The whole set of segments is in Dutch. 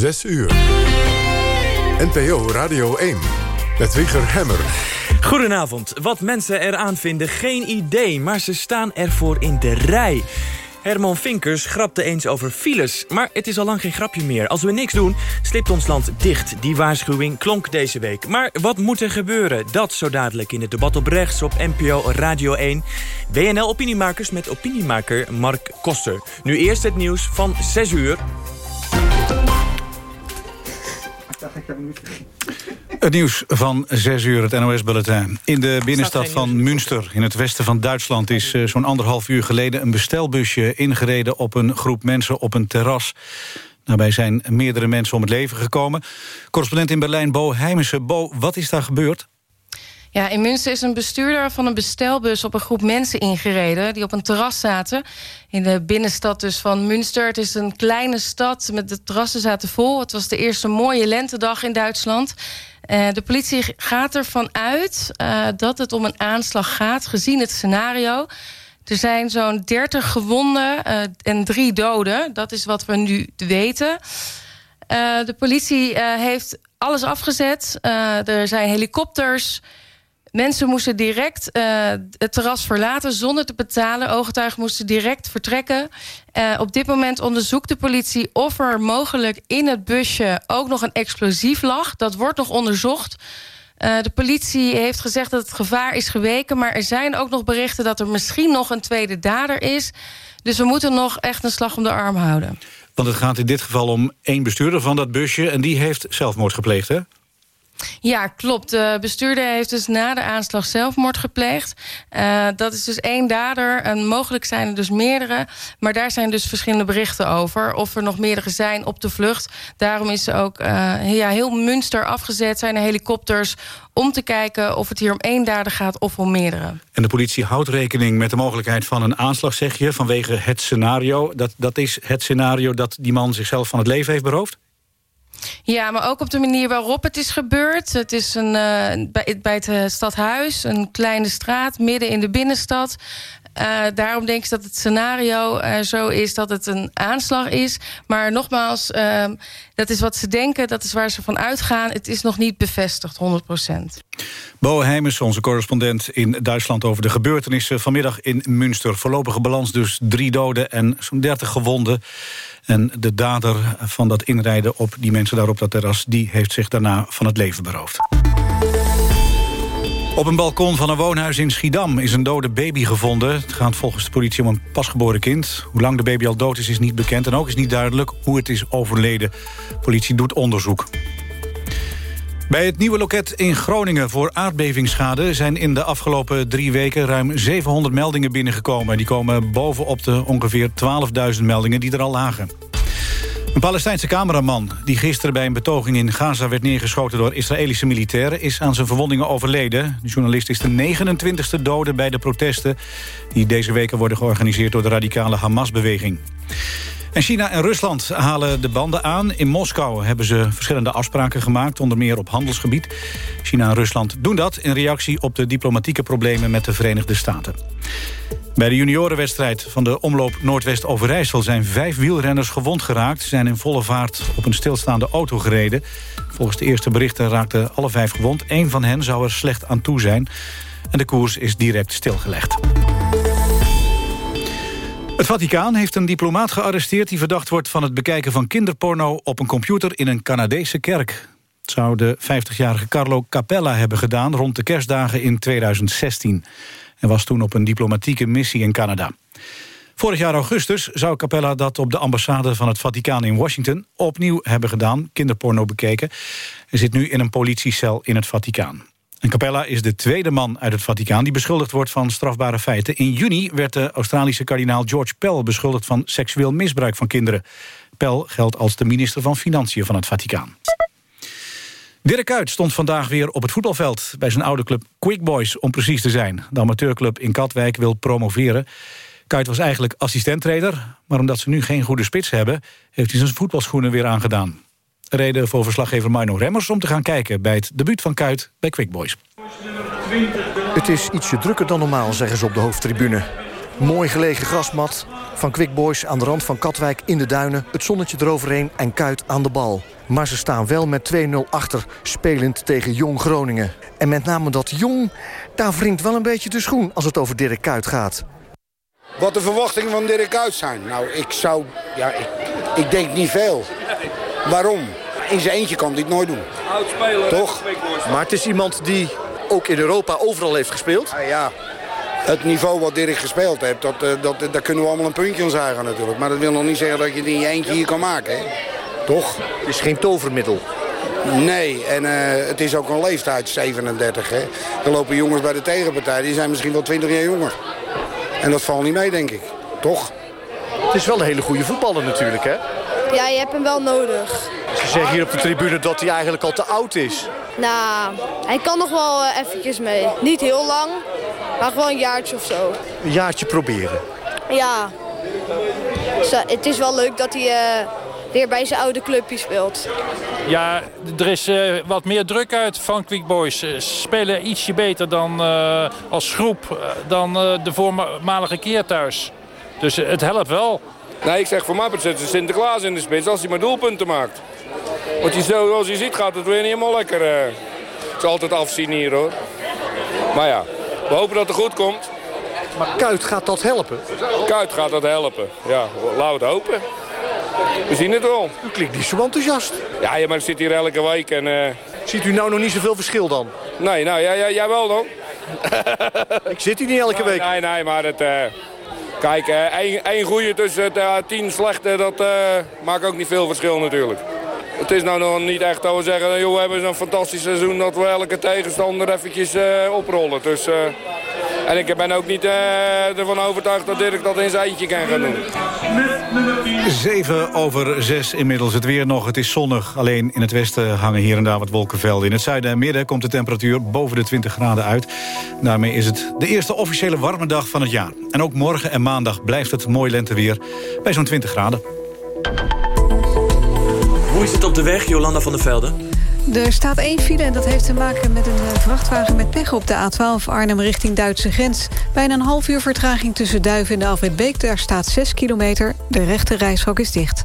6 uur. NPO Radio 1 met Wieger Hemmer. Goedenavond. Wat mensen eraan vinden, geen idee. Maar ze staan ervoor in de rij. Herman Vinkers grapte eens over files. Maar het is al lang geen grapje meer. Als we niks doen, slipt ons land dicht. Die waarschuwing klonk deze week. Maar wat moet er gebeuren? Dat zo dadelijk in het debat op rechts op NPO Radio 1. WNL Opiniemakers met opiniemaker Mark Koster. Nu eerst het nieuws van 6 uur. Het nieuws van 6 uur, het NOS-bulletin. In de binnenstad van Münster, in het westen van Duitsland... is uh, zo'n anderhalf uur geleden een bestelbusje ingereden... op een groep mensen op een terras. Daarbij zijn meerdere mensen om het leven gekomen. Correspondent in Berlijn, Bo Heijmissen. Bo, wat is daar gebeurd? Ja, in Münster is een bestuurder van een bestelbus op een groep mensen ingereden... die op een terras zaten in de binnenstad dus van Münster. Het is een kleine stad, met de terrassen zaten vol. Het was de eerste mooie lentedag in Duitsland. Uh, de politie gaat ervan uit uh, dat het om een aanslag gaat, gezien het scenario. Er zijn zo'n 30 gewonden uh, en drie doden. Dat is wat we nu weten. de politie heeft alles afgezet. er zijn helikopters... Mensen moesten direct uh, het terras verlaten zonder te betalen. Ooggetuigen moesten direct vertrekken. Uh, op dit moment onderzoekt de politie of er mogelijk in het busje ook nog een explosief lag. Dat wordt nog onderzocht. Uh, de politie heeft gezegd dat het gevaar is geweken... maar er zijn ook nog berichten dat er misschien nog een tweede dader is. Dus we moeten nog echt een slag om de arm houden. Want het gaat in dit geval om één bestuurder van dat busje... en die heeft zelfmoord gepleegd, hè? Ja, klopt. De bestuurder heeft dus na de aanslag zelfmoord gepleegd. Uh, dat is dus één dader. En mogelijk zijn er dus meerdere. Maar daar zijn dus verschillende berichten over. Of er nog meerdere zijn op de vlucht. Daarom is ook uh, ja, heel Münster afgezet. Zijn er helikopters om te kijken of het hier om één dader gaat of om meerdere. En de politie houdt rekening met de mogelijkheid van een aanslag, zeg je... vanwege het scenario. Dat, dat is het scenario dat die man zichzelf van het leven heeft beroofd? Ja, maar ook op de manier waarop het is gebeurd. Het is een, uh, bij, het uh, stadhuis, een kleine straat, midden in de binnenstad. Uh, daarom denk ik dat het scenario uh, zo is dat het een aanslag is. Maar nogmaals, uh, dat is wat ze denken, dat is waar ze van uitgaan. Het is nog niet bevestigd, 100 procent. Bo Heijmers, onze correspondent in Duitsland... over de gebeurtenissen vanmiddag in Münster. Voorlopige balans dus drie doden en zo'n 30 gewonden. En de dader van dat inrijden op die mensen daar op dat terras... die heeft zich daarna van het leven beroofd. Op een balkon van een woonhuis in Schiedam is een dode baby gevonden. Het gaat volgens de politie om een pasgeboren kind. Hoe lang de baby al dood is, is niet bekend. En ook is niet duidelijk hoe het is overleden. De politie doet onderzoek. Bij het nieuwe loket in Groningen voor aardbevingsschade... zijn in de afgelopen drie weken ruim 700 meldingen binnengekomen. Die komen bovenop de ongeveer 12.000 meldingen die er al lagen. Een Palestijnse cameraman die gisteren bij een betoging in Gaza... werd neergeschoten door Israëlische militairen... is aan zijn verwondingen overleden. De journalist is de 29e dode bij de protesten... die deze weken worden georganiseerd door de radicale Hamas-beweging. En China en Rusland halen de banden aan. In Moskou hebben ze verschillende afspraken gemaakt, onder meer op handelsgebied. China en Rusland doen dat in reactie op de diplomatieke problemen met de Verenigde Staten. Bij de juniorenwedstrijd van de Omloop Noordwest-Overijssel... zijn vijf wielrenners gewond geraakt. Ze zijn in volle vaart op een stilstaande auto gereden. Volgens de eerste berichten raakten alle vijf gewond. Eén van hen zou er slecht aan toe zijn. En de koers is direct stilgelegd. Het Vaticaan heeft een diplomaat gearresteerd... die verdacht wordt van het bekijken van kinderporno... op een computer in een Canadese kerk. Het zou de 50-jarige Carlo Capella hebben gedaan... rond de kerstdagen in 2016. Hij was toen op een diplomatieke missie in Canada. Vorig jaar augustus zou Capella dat op de ambassade van het Vaticaan in Washington opnieuw hebben gedaan, kinderporno bekeken. Hij zit nu in een politiecel in het Vaticaan. En Capella is de tweede man uit het Vaticaan die beschuldigd wordt van strafbare feiten. In juni werd de Australische kardinaal George Pell beschuldigd van seksueel misbruik van kinderen. Pell geldt als de minister van Financiën van het Vaticaan. Dirk Kuyt stond vandaag weer op het voetbalveld... bij zijn oude club Quick Boys, om precies te zijn. De amateurclub in Katwijk wil promoveren. Kuyt was eigenlijk assistenttrainer... maar omdat ze nu geen goede spits hebben... heeft hij zijn voetbalschoenen weer aangedaan. Reden voor verslaggever Mino Remmers om te gaan kijken... bij het debuut van Kuyt bij Quick Boys. Het is ietsje drukker dan normaal, zeggen ze op de hoofdtribune. Mooi gelegen grasmat van Quick Boys aan de rand van Katwijk in de duinen. Het zonnetje eroverheen en Kuit aan de bal. Maar ze staan wel met 2-0 achter, spelend tegen Jong Groningen. En met name dat Jong, daar wringt wel een beetje de schoen als het over Dirk Kuit gaat. Wat de verwachtingen van Dirk Kuyt zijn? Nou, ik zou... Ja, ik, ik denk niet veel. Waarom? In zijn eentje kan hij het nooit doen. Oudspeler. Toch? Maar het is iemand die ook in Europa overal heeft gespeeld. Ja, ja. Het niveau wat Dirk gespeeld heeft, dat, eh, dat, daar kunnen we allemaal een puntje aan zagen natuurlijk. Maar dat wil nog niet zeggen dat je het in je eentje hier kan maken, hè? Toch? Het is geen tovermiddel. Nee, en uh, het is ook een leeftijd, 37. Hè? Er lopen jongens bij de tegenpartij, die zijn misschien wel 20 jaar jonger. En dat valt niet mee, denk ik. Toch? Het is wel een hele goede voetballer natuurlijk, hè? Ja, je hebt hem wel nodig. Ze zeggen hier op de tribune dat hij eigenlijk al te oud is. Nou, hij kan nog wel uh, eventjes mee. Niet heel lang, maar gewoon een jaartje of zo. Een jaartje proberen. Ja. Dus, uh, het is wel leuk dat hij uh, weer bij zijn oude clubje speelt. Ja, er is uh, wat meer druk uit van Quick Boys. Ze spelen ietsje beter dan uh, als groep dan uh, de voormalige keer thuis. Dus het helpt wel. Nee, ik zeg voor mij zetten Sinterklaas in de spits als hij maar doelpunten maakt. Want je zo, als je ziet gaat het weer niet helemaal lekker. Het is altijd afzien hier hoor. Maar ja, we hopen dat het goed komt. Maar Kuit gaat dat helpen? Kuit gaat dat helpen, ja. Laten we het hopen. We zien het wel. U klinkt niet zo enthousiast. Ja, ja maar ik zit hier elke week en... Uh... Ziet u nou nog niet zoveel verschil dan? Nee, nou, ja, ja, jij wel dan? ik zit hier niet elke week. Nee, nee, maar het... Uh... Kijk, uh, één, één goede tussen uh, tien slechte, dat uh, maakt ook niet veel verschil natuurlijk. Het is nou nog niet echt dat we zeggen, joh, we hebben zo'n fantastisch seizoen dat we elke tegenstander eventjes oprollen. Dus, en ik ben ook niet ervan overtuigd dat Dirk dat in zijn eentje kan gaan doen. 7 over 6 inmiddels. Het weer nog. Het is zonnig. Alleen in het westen hangen hier en daar wat wolkenvelden. In het zuiden en midden komt de temperatuur boven de 20 graden uit. Daarmee is het de eerste officiële warme dag van het jaar. En ook morgen en maandag blijft het mooi lenteweer bij zo'n 20 graden. Hoe is het op de weg, Jolanda van der Velde? Er staat één file en dat heeft te maken met een vrachtwagen met pech op de A12 Arnhem richting Duitse grens. Bijna een half uur vertraging tussen Duiven en de Alfred Beek. Daar staat 6 kilometer. De rechte reishok is dicht.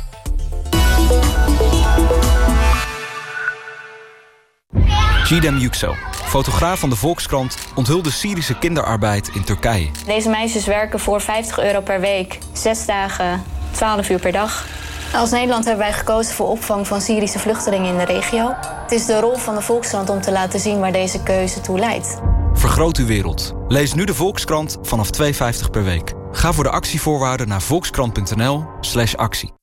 Gidem Yüksel, fotograaf van de Volkskrant... onthulde Syrische kinderarbeid in Turkije. Deze meisjes werken voor 50 euro per week. Zes dagen, 12 uur per dag. Als Nederland hebben wij gekozen voor opvang van Syrische vluchtelingen in de regio. Het is de rol van de Volkskrant om te laten zien waar deze keuze toe leidt. Vergroot uw wereld. Lees nu de Volkskrant vanaf 2,50 per week. Ga voor de actievoorwaarden naar volkskrant.nl slash actie.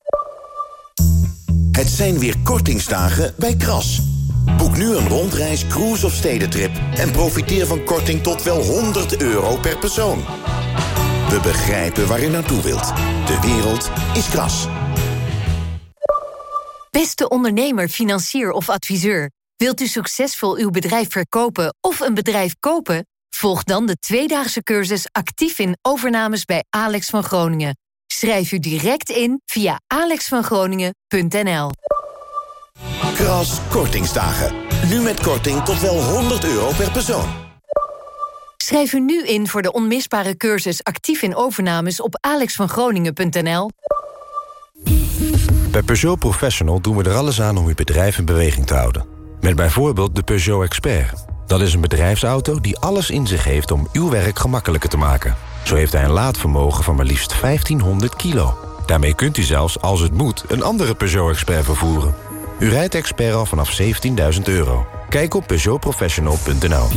Het zijn weer kortingsdagen bij Kras. Boek nu een rondreis, cruise of stedentrip... en profiteer van korting tot wel 100 euro per persoon. We begrijpen waar u naartoe wilt. De wereld is Kras. Beste ondernemer, financier of adviseur. Wilt u succesvol uw bedrijf verkopen of een bedrijf kopen? Volg dan de tweedaagse cursus actief in overnames bij Alex van Groningen. Schrijf u direct in via alexvangroningen.nl. Kras Kortingsdagen. Nu met korting tot wel 100 euro per persoon. Schrijf u nu in voor de onmisbare cursus actief in overnames op alexvangroningen.nl. Bij Peugeot Professional doen we er alles aan om uw bedrijf in beweging te houden. Met bijvoorbeeld de Peugeot Expert. Dat is een bedrijfsauto die alles in zich heeft om uw werk gemakkelijker te maken. Zo heeft hij een laadvermogen van maar liefst 1500 kilo. Daarmee kunt u zelfs, als het moet, een andere Peugeot Expert vervoeren. U rijdt Expert al vanaf 17.000 euro. Kijk op peugeotprofessional.nl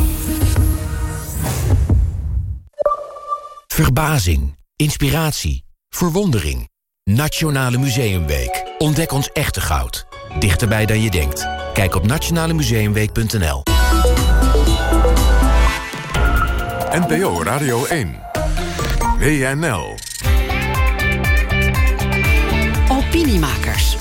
Verbazing, inspiratie, verwondering. Nationale Museumweek. Ontdek ons echte goud. Dichterbij dan je denkt. Kijk op nationalemuseumweek.nl NPO Radio 1. WNL. Opiniemakers.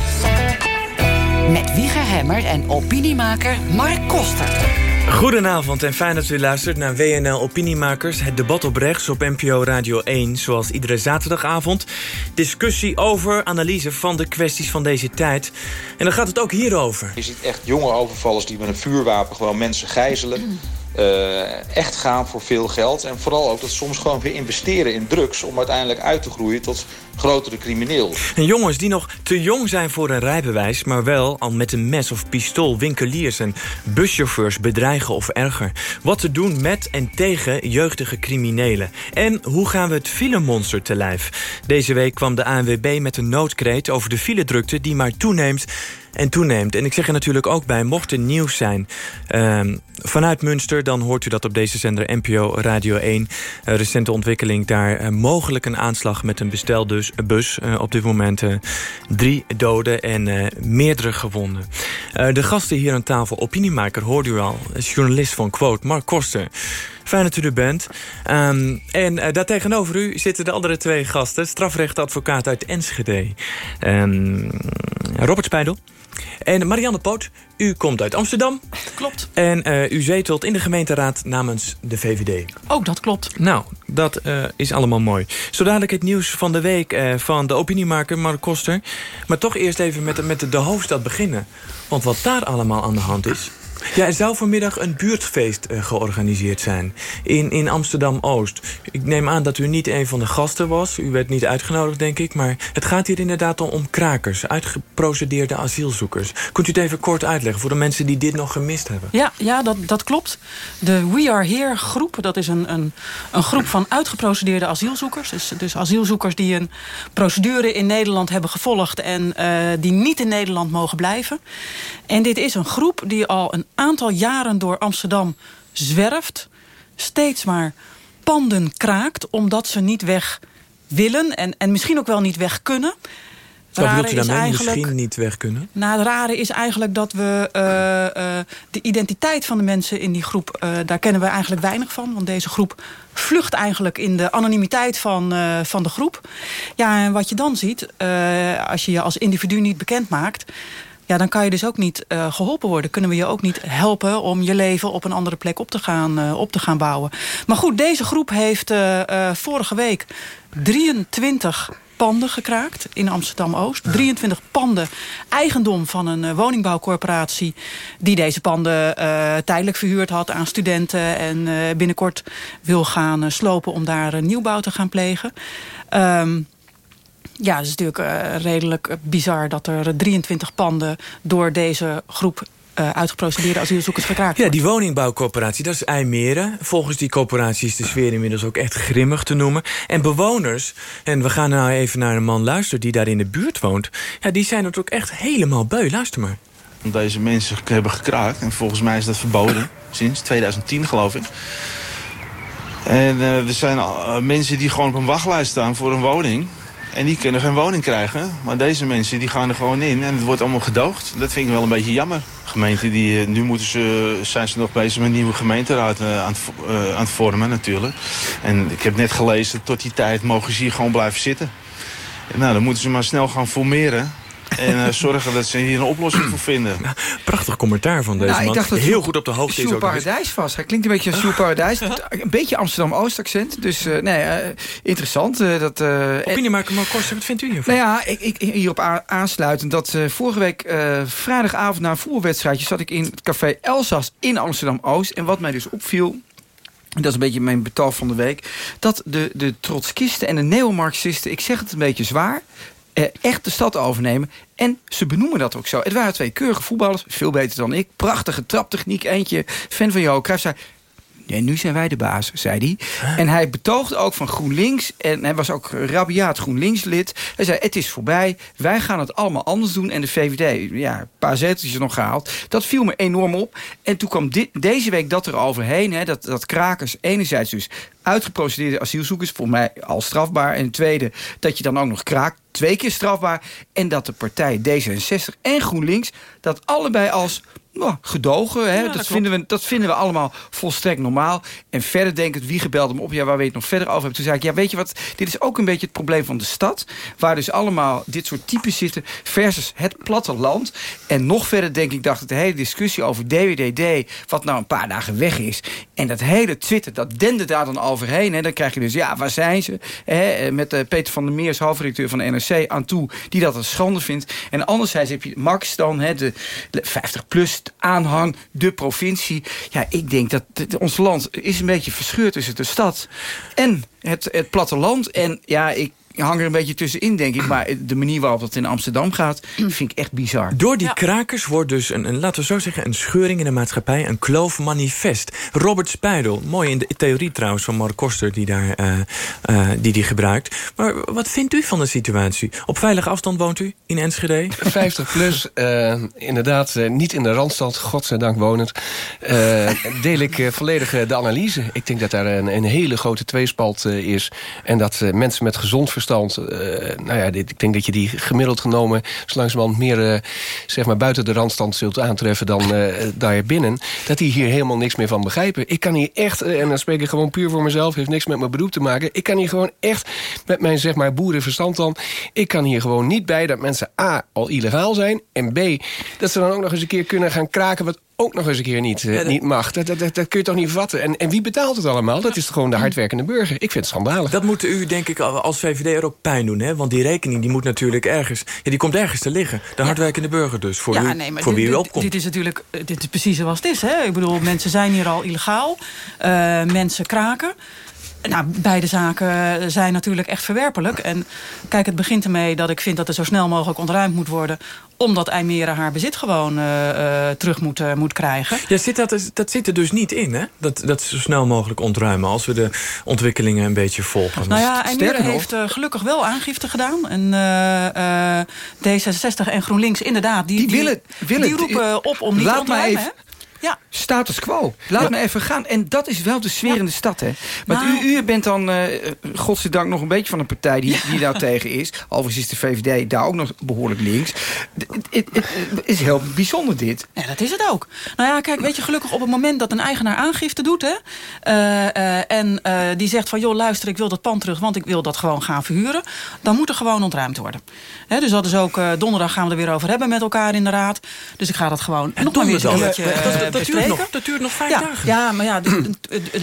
Met Wieger Hemmer en opiniemaker Mark Koster. Goedenavond en fijn dat u luistert naar WNL Opiniemakers. Het debat op rechts op NPO Radio 1. Zoals iedere zaterdagavond. Discussie over, analyse van de kwesties van deze tijd. En dan gaat het ook hierover. Je ziet echt jonge overvallers die met een vuurwapen gewoon mensen gijzelen. Uh, echt gaan voor veel geld. En vooral ook dat soms gewoon weer investeren in drugs... om uiteindelijk uit te groeien tot grotere crimineel. En jongens die nog te jong zijn voor een rijbewijs... maar wel al met een mes of pistool winkeliers en buschauffeurs bedreigen of erger. Wat te doen met en tegen jeugdige criminelen. En hoe gaan we het filemonster te lijf? Deze week kwam de ANWB met een noodkreet over de filedrukte... die maar toeneemt en toeneemt. En ik zeg er natuurlijk ook bij, mocht er nieuws zijn uh, vanuit Münster... dan hoort u dat op deze zender NPO Radio 1. Uh, recente ontwikkeling daar uh, mogelijk een aanslag met een bestelbus. bus. Uh, op dit moment drie doden en meerdere gewonden. de gasten hier aan tafel, opiniemaker, hoorde u al. Journalist van Quote, Mark Koster. Fijn dat u er bent. Um, en uh, daar tegenover u zitten de andere twee gasten. Strafrechtadvocaat uit Enschede. Um, Robert Spijdel. En Marianne Poot, u komt uit Amsterdam. Klopt. En uh, u zetelt in de gemeenteraad namens de VVD. Ook dat klopt. Nou, dat uh, is allemaal mooi. Zo dadelijk het nieuws van de week uh, van de opiniemaker Mark Koster. Maar toch eerst even met, met de hoofdstad beginnen. Want wat daar allemaal aan de hand is... Ja, er zou vanmiddag een buurtfeest uh, georganiseerd zijn. In, in Amsterdam-Oost. Ik neem aan dat u niet een van de gasten was. U werd niet uitgenodigd, denk ik. Maar het gaat hier inderdaad om, om krakers. Uitgeprocedeerde asielzoekers. Kunt u het even kort uitleggen voor de mensen die dit nog gemist hebben? Ja, ja dat, dat klopt. De We Are Here groep, dat is een, een, een groep van uitgeprocedeerde asielzoekers. Dus, dus asielzoekers die een procedure in Nederland hebben gevolgd... en uh, die niet in Nederland mogen blijven. En dit is een groep die al een aantal jaren door Amsterdam zwerft. Steeds maar panden kraakt, omdat ze niet weg willen. En, en misschien ook wel niet weg kunnen. Wat bedoelt u daarmee? Misschien niet weg kunnen? Nou, het rare is eigenlijk dat we uh, uh, de identiteit van de mensen in die groep... Uh, daar kennen we eigenlijk weinig van. Want deze groep vlucht eigenlijk in de anonimiteit van, van de groep. Ja, en wat je dan ziet, als je je als individu niet bekend maakt ja, dan kan je dus ook niet uh, geholpen worden. Kunnen we je ook niet helpen om je leven op een andere plek op te gaan, uh, op te gaan bouwen. Maar goed, deze groep heeft uh, vorige week 23 panden gekraakt in Amsterdam-Oost. 23 panden, eigendom van een woningbouwcorporatie... die deze panden tijdelijk verhuurd had aan studenten... en binnenkort wil gaan slopen om daar nieuwbouw te gaan plegen. Um, ja, het is natuurlijk uh, redelijk bizar dat er 23 panden door deze groep uh, uitgeprocedeerde asielzoekers gekraakt Ja, die woningbouwcorporatie, dat is IJmeren. Volgens die corporatie is de sfeer inmiddels ook echt grimmig te noemen. En bewoners, en we gaan nou even naar een man luisteren die daar in de buurt woont... ja, die zijn het ook echt helemaal beu. Luister maar. Deze mensen hebben gekraakt en volgens mij is dat verboden. Sinds 2010 geloof ik. En uh, er zijn uh, mensen die gewoon op een wachtlijst staan voor een woning... En die kunnen geen woning krijgen. Maar deze mensen die gaan er gewoon in en het wordt allemaal gedoogd. Dat vind ik wel een beetje jammer. Gemeente die, nu moeten ze, zijn ze nog bezig met een nieuwe gemeenteraad aan, het, aan het vormen natuurlijk. En ik heb net gelezen, tot die tijd mogen ze hier gewoon blijven zitten. nou, dan moeten ze maar snel gaan formeren. En uh, zorgen dat ze hier een oplossing voor vinden. Prachtig commentaar van deze nou, man. Ik dacht dat Heel goed op de hoogte is ook. Paradijs vast. Hij klinkt een beetje als Sjoerd Paradijs. Een beetje Amsterdam-Oost accent. Dus uh, nee, uh, interessant. dat, Opiniemaker Mark Koster, wat vindt u hiervan? Nou ja, ik, ik, hierop aansluitend dat vorige week vrijdagavond na een voetbalwedstrijdje... zat ik in het café Elsas in Amsterdam-Oost. En wat mij dus opviel dat is een beetje mijn betaal van de week... dat de, de trotskisten en de neomarxisten, ik zeg het een beetje zwaar eh, echt de stad overnemen. En ze benoemen dat ook zo. Het waren twee keurige voetballers, veel beter dan ik. Prachtige traptechniek, eentje fan van jou. Cruijff zei... Nee, nu zijn wij de baas, zei hij. En hij betoogde ook van GroenLinks. En hij was ook rabiaat GroenLinks-lid. Hij zei, het is voorbij. Wij gaan het allemaal anders doen. En de VVD, ja, een paar zeteltjes nog gehaald. Dat viel me enorm op. En toen kwam dit, deze week dat er overheen. Hè, dat, dat krakers enerzijds dus uitgeprocedeerde asielzoekers... voor mij al strafbaar. En tweede, dat je dan ook nog kraakt. Twee keer strafbaar. En dat de partij D66 en GroenLinks... dat allebei als nou, gedogen. Hè? dat, vinden we, dat vinden we allemaal volstrekt normaal. En verder denk ik, wie gebeld hem op. Ja, waar weet nog verder over hebben. Toen zei ik, ja, weet je wat, dit is ook een beetje het probleem van de stad. Waar dus allemaal dit soort types zitten. Versus het platteland. En nog verder denk ik, dacht ik, de hele discussie over DWDD. Wat nou een paar dagen weg is. En dat hele Twitter, dat dende daar dan over eroverheen. Hè. Dan krijg je dus, ja, waar zijn ze? Hè, met uh, Peter van der Meers, hoofdredacteur van de NRC, aan toe... die dat een schande vindt. En anderzijds heb je Max dan, hè, de 50-plus aanhang, de provincie. Ja, ik denk dat ons land is een beetje verscheurd tussen de stad en het, het platteland. En ja, ik hang er een beetje tussenin, denk ik. Maar de manier waarop dat in Amsterdam gaat, vind ik echt bizar. Door die krakers wordt dus, een, een, laten we zo zeggen... een scheuring in de maatschappij, een kloof manifest. Robert Spuidel, mooi in de theorie trouwens van Mark Koster... die daar, uh, uh, die, die gebruikt. Maar wat vindt u van de situatie? Op veilige afstand woont u in Enschede? 50 plus, uh, inderdaad, niet in de Randstad, godzijdank wonend. deel ik volledig de analyse. Ik denk dat daar een, een hele grote tweespalt is. En dat mensen met gezond verstand verstand. Uh, nou ja, dit, ik denk dat je die gemiddeld genomen... zo langzamerhand meer uh, zeg maar buiten de randstand zult aantreffen... dan uh, daar binnen. Dat die hier helemaal niks meer van begrijpen. Ik kan hier echt, en dan spreek ik gewoon puur voor mezelf... heeft niks met mijn beroep te maken. Ik kan hier gewoon echt met mijn zeg maar boerenverstand dan... ik kan hier gewoon niet bij dat mensen A, al illegaal zijn... en B, dat ze dan ook nog eens een keer kunnen gaan kraken... wat ook nog eens een keer niet, uh, niet mag. Dat, dat, dat, kun je toch niet vatten? En, en wie betaalt het allemaal? Dat is gewoon de hardwerkende burger. Ik vind het schandalig. Dat moet u, denk ik, als VVD er ook pijn doen. Hè? Want die rekening die moet natuurlijk ergens... Ja, die komt ergens te liggen. De hardwerkende burger dus. Voor, ja, u, nee, maar voor wie u opkomt. Dit is natuurlijk dit is precies zoals het is. Hè? Ik bedoel, mensen zijn hier al illegaal. Eh, mensen kraken. Nou, beide zaken zijn natuurlijk echt verwerpelijk. En kijk, het begint ermee dat ik vind dat er zo snel mogelijk ontruimd moet worden... omdat IJmere haar bezit gewoon eh, eh, terug moet, eh, moet krijgen. Ja, zit dat, dat zit er dus niet in, hè? Dat, dat zo snel mogelijk ontruimen... als we de ontwikkelingen een beetje volgen. Nou ja, IJmere heeft gelukkig wel aangifte gedaan. En eh, eh, D66 en GroenLinks inderdaad, die, die, willen- willen- die roepen op om niet Laat te ontruimen. even- hè? Ja. Status quo. Laat Ja. me even gaan. En dat is wel de sfeer in de stad. Hè? Want Nou. u, u bent dan, eh godzijdank, nog een beetje van een partij die, die daar tegen is. Overigens is de VVD daar ook nog behoorlijk links. Het is heel bijzonder dit. Ja, dat is het ook. Nou ja, kijk, weet je, gelukkig op het moment dat een eigenaar aangifte doet... Hè, eh, eh, en eh, die zegt van, joh, luister, ik wil dat pand terug... want ik wil dat gewoon gaan verhuren... dan moet er gewoon ontruimd worden. Hè, dus dat is ook, eh, donderdag gaan we er weer over hebben met elkaar in de raad. Dus ik ga dat gewoon nog maar weer een Dat- dat- dat duurt nog- dat duurt nog vijf ja, dagen. Ja, maar ja,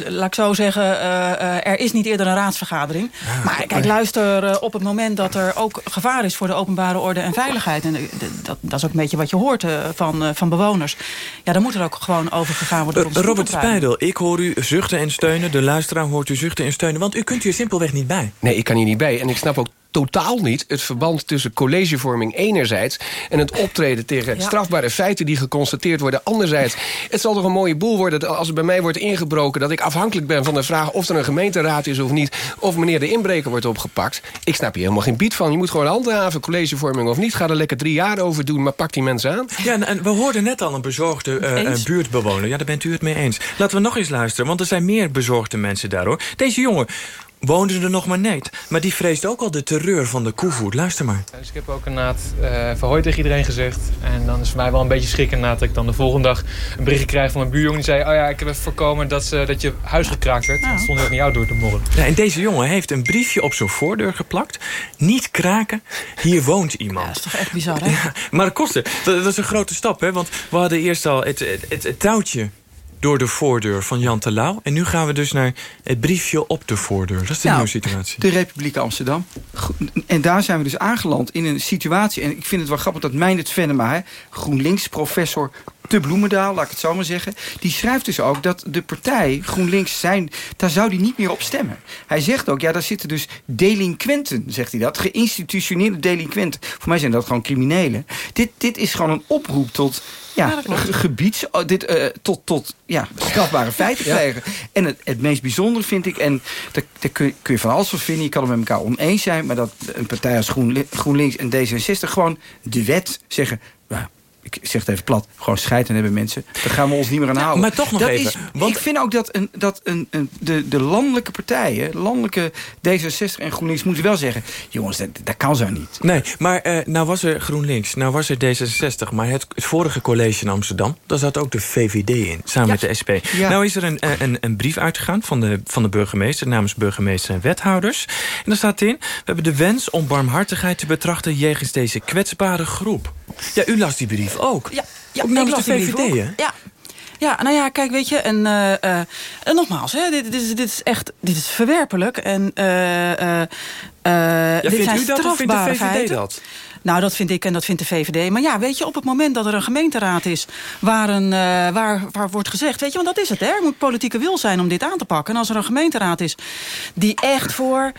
laat ik zo zeggen, eh, eh, er is niet eerder een raadsvergadering. maar kijk, luister, eh, op het moment dat er ook gevaar is... voor de openbare orde en veiligheid... en dat, dat is ook een beetje wat je hoort van, eh, van bewoners... ja, dan moet er ook gewoon over gegaan worden. Robert. Spijdel, ik hoor u zuchten en steunen. De luisteraar hoort u zuchten en steunen. Want u kunt hier simpelweg niet bij. Nee, ik kan hier niet bij. En ik snap ook totaal niet het verband tussen collegevorming enerzijds... en het optreden tegen Ja. strafbare feiten die geconstateerd worden anderzijds. Het zal toch een mooie boel worden dat als er bij mij wordt ingebroken... dat ik afhankelijk ben van de vraag of er een gemeenteraad is of niet... of wanneer de inbreker wordt opgepakt. Ik snap hier helemaal geen bied van. Je moet gewoon handhaven, collegevorming of niet. Ga er lekker drie jaar over doen, maar pak die mensen aan. Ja, en- en we hoorden net al een bezorgde eh, eh, buurtbewoner. Ja, daar bent u het mee eens. Laten we nog eens luisteren, want er zijn meer bezorgde mensen daar, hoor. Deze jongen woonde er nog maar net. Maar die vreest ook al de terreur van de koevoet. Luister maar. Dus ik heb ook inderdaad uh, verhooi tegen iedereen gezegd. En dan is voor mij wel een beetje schrikken nadat ik dan de volgende dag een berichtje krijg van mijn buurjongen. Die zei, oh ja, ik heb even voorkomen dat, ze, dat je huis gekraakt werd. Dan stond ook niet jou door te morren. Ja, en deze jongen heeft een briefje op zijn voordeur geplakt. Niet kraken, hier woont iemand. dat is toch echt bizar, hè? maar dat kostte. Dat, dat is een grote stap, hè? Want we hadden eerst al het, het, het, het touwtje door de voordeur van Jan Terlouw. En nu gaan we dus naar het briefje op de voordeur. Dat is de Nou, nieuwe situatie. De Republiek Amsterdam. En daar zijn we dus aangeland in een situatie... en ik vind het wel grappig dat Meindert Venema... hè, GroenLinks-professor te Bloemendaal, laat ik het zo maar zeggen... die schrijft dus ook dat de partij GroenLinks zijn... daar zou hij niet meer op stemmen. Hij zegt ook, ja, daar zitten dus delinquenten, zegt hij dat. Geïnstitutioneerde delinquenten. Voor mij zijn dat gewoon criminelen. Dit, dit is gewoon een oproep tot... Ja, ge- gebieds, oh, dit, eh, tot, tot ja, strafbare feiten krijgen. En het, het meest bijzondere vind ik, en daar, daar kun, je- kun je van alles van vinden... je kan het met elkaar oneens zijn... maar dat een partij als Groenli- GroenLinks en D66 gewoon de wet zeggen... Ik zeg het even plat, gewoon scheid en hebben mensen. Daar gaan we ons niet meer aan houden. maar toch nog dat even, Is, want- Ik vind ook dat, een, dat een, een, de, de landelijke partijen, landelijke D66 en GroenLinks... moeten wel zeggen, jongens, dat, dat kan zo niet. Nee, maar eh, nou was er GroenLinks, nou was er D66... maar het, het vorige college in Amsterdam, daar zat ook de VVD in... samen met de SP. Ja. Nou is er een, eh, een, een brief uitgegaan van de, van de burgemeester... namens burgemeester en wethouders. En daar staat in... we hebben de wens om barmhartigheid te betrachten... jegens deze kwetsbare groep. Ja, u las die brief ook. Ja, ja ook namens ik las de VVD, hè? Ja. Ja, nou ja, kijk, weet je, en, eh, eh, en nogmaals, hè, dit, dit, is, dit is echt dit is verwerpelijk. En, eh, Ja, dit vindt zijn u dat of vindt de VVD feiten. dat? Nou, dat vind ik en dat vindt de VVD. Maar ja, weet je, op het moment dat er een gemeenteraad is... waar, een, waar, waar wordt gezegd... weet je, want dat is het, hè? Er moet politieke wil zijn om dit aan te pakken. En als er een gemeenteraad is die echt voor...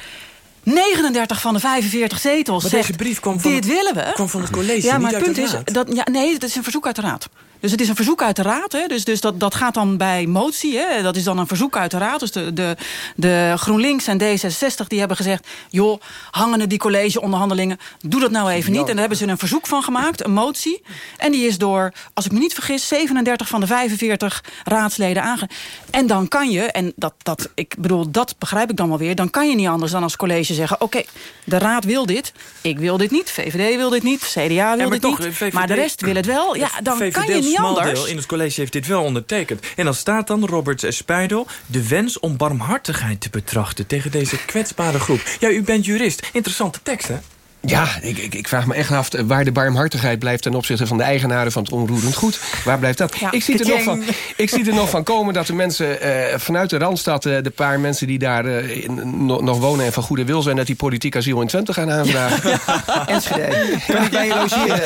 39 van de 45 zetels Maar zegt, deze brief kwam van dit het- willen we. kwam van het college, Ja, maar het punt is, dat, ja, nee, het is een verzoek uit de raad. Dus het is een verzoek uit de raad. Hè? Dus, dus dat, dat gaat dan bij motie. Hè? Dat is dan een verzoek uit de raad. Dus de, de, de GroenLinks en D66 die hebben gezegd... joh, hangende die collegeonderhandelingen, doe dat nou even niet. En daar hebben ze een verzoek van gemaakt, een motie. En die is door, als ik me niet vergis... 37 van de 45 raadsleden aange... En dan kan je, en dat, dat, ik bedoel, dat begrijp ik dan wel weer... dan kan je niet anders dan als college zeggen... oké, de raad wil dit, ik wil dit niet, VVD wil dit niet... CDA wil dit toch, niet, VVD maar de rest wil het wel. Ja, dan kan je niet anders. in het college heeft dit wel ondertekend. En dan staat dan Robert Speidel de wens om barmhartigheid te betrachten tegen deze kwetsbare groep. Ja, u bent jurist. Interessante tekst, hè? Ja, ik, ik, ik vraag me echt af eh, waar de barmhartigheid blijft... ten opzichte van de eigenaren van het onroerend goed. Waar blijft dat? Ja, ik, zie er nog van, ik zie er nog van komen dat de mensen eh, vanuit de Randstad... eh, de paar mensen die daar eh, in- no- nog wonen en van goede wil zijn... dat die politiek asiel in Twente gaan aanvragen. Enschede. Kan ik bij je logeren?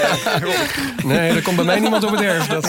Nee, er komt bij mij niemand op het erf. Dat,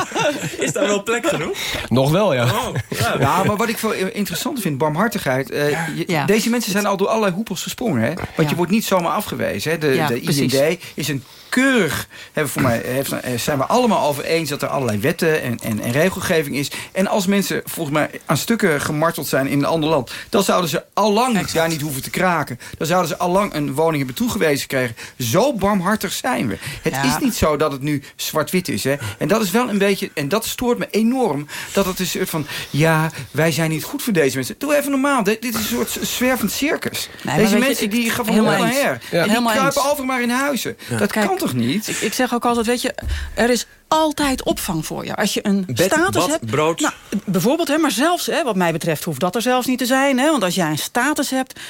Is daar wel plek genoeg? nog wel, ja. Oh, ja. Ja, maar wat ik veel interessant vind, barmhartigheid. eh, je- Ja. Deze mensen zijn al door allerlei hoepels gesprongen. Hè? Want Ja. je wordt niet zomaar afgewezen. Hè? De, Ja, de precies. IND is een keurig... Hebben voor mij, heeft, eh, zijn we allemaal over eens dat er allerlei wetten en, en, en regelgeving is. En als mensen volgens mij aan stukken gemarteld zijn in een ander land... dan zouden ze allang daar niet hoeven te kraken. Dan zouden ze allang een woning hebben toegewezen krijgen. Zo barmhartig zijn we. Het Ja. is niet zo dat het nu zwart-wit is. Hè? En dat is wel een beetje... En dat stoort me enorm. Dat het een soort van... Ja, wij zijn niet goed voor deze mensen. Doe even normaal. Dit, is een soort zwervend circus. deze je, mensen die gaan van helemaal her. Ja. En die kruipen over maar in huizen. Dat Kijk, kan toch niet? Ik, ik zeg ook altijd, weet je, er is altijd opvang voor je. Als je een Bed, status bad, hebt... brood. Nou, bijvoorbeeld, hè, maar zelfs hè, wat mij betreft hoeft dat er zelfs niet te zijn. Hè, want als jij een status hebt,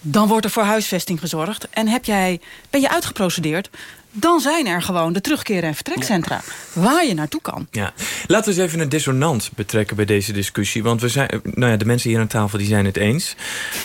dan wordt er voor huisvesting gezorgd. En heb jij, ben je uitgeprocedeerd... dan zijn er gewoon de terugkeer- en vertrekcentra... waar je naartoe kan. Ja. Laten we eens even een dissonant betrekken bij deze discussie. Want we zijn, nou ja, de mensen hier aan tafel die zijn het eens.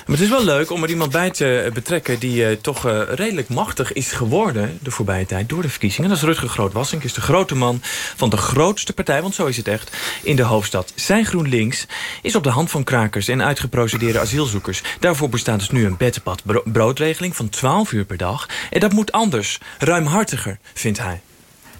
Maar het is wel leuk om er iemand bij te betrekken... die eh, toch eh, redelijk machtig is geworden de voorbije tijd... door de verkiezingen. Dat is Rutger Grootwassink. is de grote man van de grootste partij... want zo is het echt, in de hoofdstad. Zijn GroenLinks is op de hand van krakers... en uitgeprocedeerde asielzoekers. Daarvoor bestaat dus nu een bedbad bro- broodregeling van 12 uur per dag. En dat moet anders, ruimhartiger, vindt hij.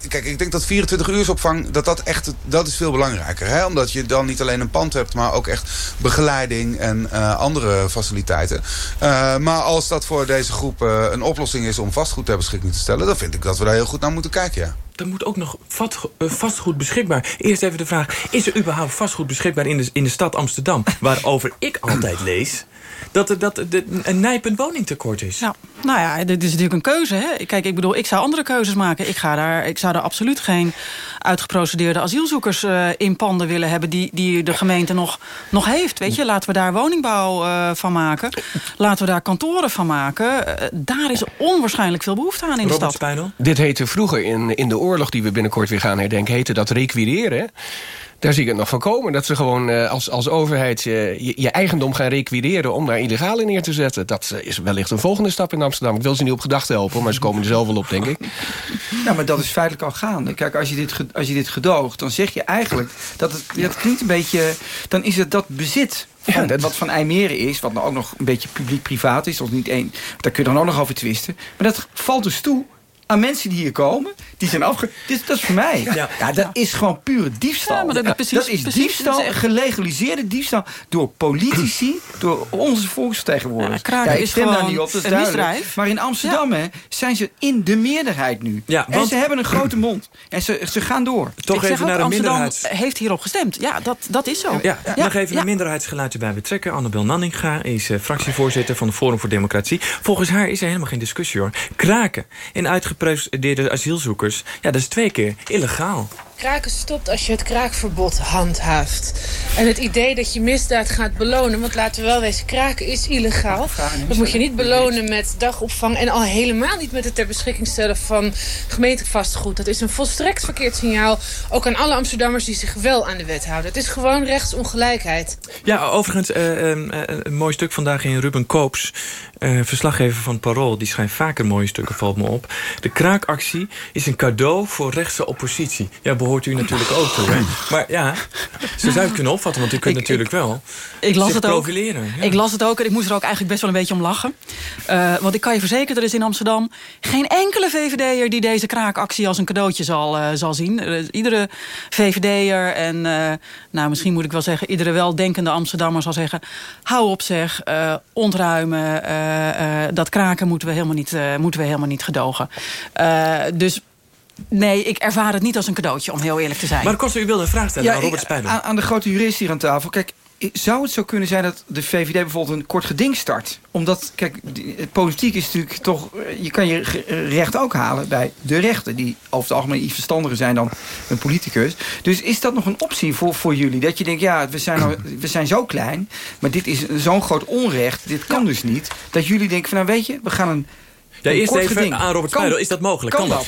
Kijk, ik denk dat 24-uursopvang, dat dat echt, dat is veel belangrijker. Hè? Omdat je dan niet alleen een pand hebt, maar ook echt begeleiding en eh, andere faciliteiten. Eh, maar als dat voor deze groep eh, een oplossing is om vastgoed ter beschikking te stellen... dan vind ik dat we daar heel goed naar moeten kijken, ja. Er moet ook nog vat- eh, vastgoed beschikbaar. Eerst even de vraag, is er überhaupt vastgoed beschikbaar in de, in de stad Amsterdam? Waarover ik altijd lees dat er dat een nijpend woningtekort is. Nou, nou ja, dit is natuurlijk een keuze. Hè? Kijk, ik bedoel, ik zou andere keuzes maken. Ik, ga daar, ik zou daar absoluut geen uitgeprocedeerde asielzoekers eh, in panden willen hebben... die, die de gemeente nog, nog heeft. Weet je? Laten we daar woningbouw eh, van maken. Laten we daar kantoren van maken. Daar is onwaarschijnlijk veel behoefte aan in de stad. Spijnel? Dit heette vroeger in, in de oorlog die we binnenkort weer gaan herdenken... heette dat requireren. Daar zie ik het nog van komen. Dat ze gewoon eh, als, als overheid eh, je, je eigendom gaan requireren... om daar illegale neer te zetten. Dat eh, is wellicht een volgende stap in Amsterdam. Ik wil ze niet op gedachten helpen, maar ze komen er zelf wel op, denk ik. Nou, maar dat is feitelijk al gaande. Kijk, als je dit, als je dit gedoogt, dan zeg je eigenlijk... dat het dat klinkt een beetje... dan is het dat bezit van, wat van IJmeren is... wat nou ook nog een beetje publiek-privaat is... Of niet één, daar kun je dan ook nog over twisten. Maar dat valt dus toe aan mensen die hier komen... die zijn afge... Dit, dat is voor mij. Ja, dat is gewoon pure diefstal. Ja, maar dat- precies, is precies. diefstal, Dat echt- gelegaliseerde diefstal... door politici, door onze volksvertegenwoordigers. Ja, kraken ik stem daar niet op, dat is een duidelijk. misdrijf. Maar in Amsterdam hè, zijn ze in de meerderheid nu. Ja, En want- ze hebben een grote mond. En ze, ze gaan door. Toch ik zeg even naar een Amsterdam minderheids... heeft hierop gestemd. Ja, dat, dat is zo. Ja, nog even ja. een minderheidsgeluid erbij betrekken. Annabel Nanninga is eh, fractievoorzitter van de Forum voor Democratie. Volgens haar is er helemaal geen discussie hoor. Kraken en uitgeprocedeerde asielzoekers, ja, dat is twee keer illegaal. Kraken stopt als je het kraakverbod handhaaft. En het idee dat je misdaad gaat belonen... want laten we wel wezen, kraken is illegaal. Dat moet je niet belonen met dagopvang... en al helemaal niet met het ter beschikking stellen van gemeentevastgoed. Dat is een volstrekt verkeerd signaal. Ook aan alle Amsterdammers die zich wel aan de wet houden. Het is gewoon rechtsongelijkheid. Ja, overigens, eh, eh, een mooi stuk vandaag in Ruben Koops... eh, verslaggever van Parool, die schrijft vaker mooie stukken, valt me op. De kraakactie is een cadeau voor rechtse oppositie. Ja, behoort u natuurlijk ook toe, hè? Maar ja, zo zou het kunnen opvatten, want u kunt natuurlijk wel Ik las het ook. profileren. Ja. Ik las het ook en ik moest er ook eigenlijk best wel een beetje om lachen. Eh, want ik kan je verzekeren, er is in Amsterdam geen enkele VVD'er... die deze kraakactie als een cadeautje zal, eh, zal zien. Eh, iedere VVD'er en, eh, nou misschien moet ik wel zeggen... iedere weldenkende Amsterdammer zal zeggen... hou op zeg, eh, ontruimen, eh, eh, dat kraken moeten we helemaal niet, eh, moeten we helemaal niet gedogen. Eh, dus... Nee, ik ervaar het niet als een cadeautje, om heel eerlijk te zijn. Maar Koster, u wilde een vraag stellen aan Robert Spijder. aan, aan de grote jurist hier aan tafel. Kijk, zou het zo kunnen zijn dat de VVD bijvoorbeeld een kort geding start? Omdat, kijk, het politiek is natuurlijk toch... eh, Je kan je ge- recht ook halen bij de rechter... die over het algemeen iets verstandiger zijn dan een politicus. Dus is dat nog een optie voor, voor jullie? Dat je denkt, ja, we zijn, we zijn zo klein... maar dit is zo'n groot onrecht, dit kan dus niet... dat jullie denken van, nou weet je, we gaan een... Ja, een eerst kort even geding. aan Robert Kan- Spijdel. Is dat mogelijk? Kan, dat?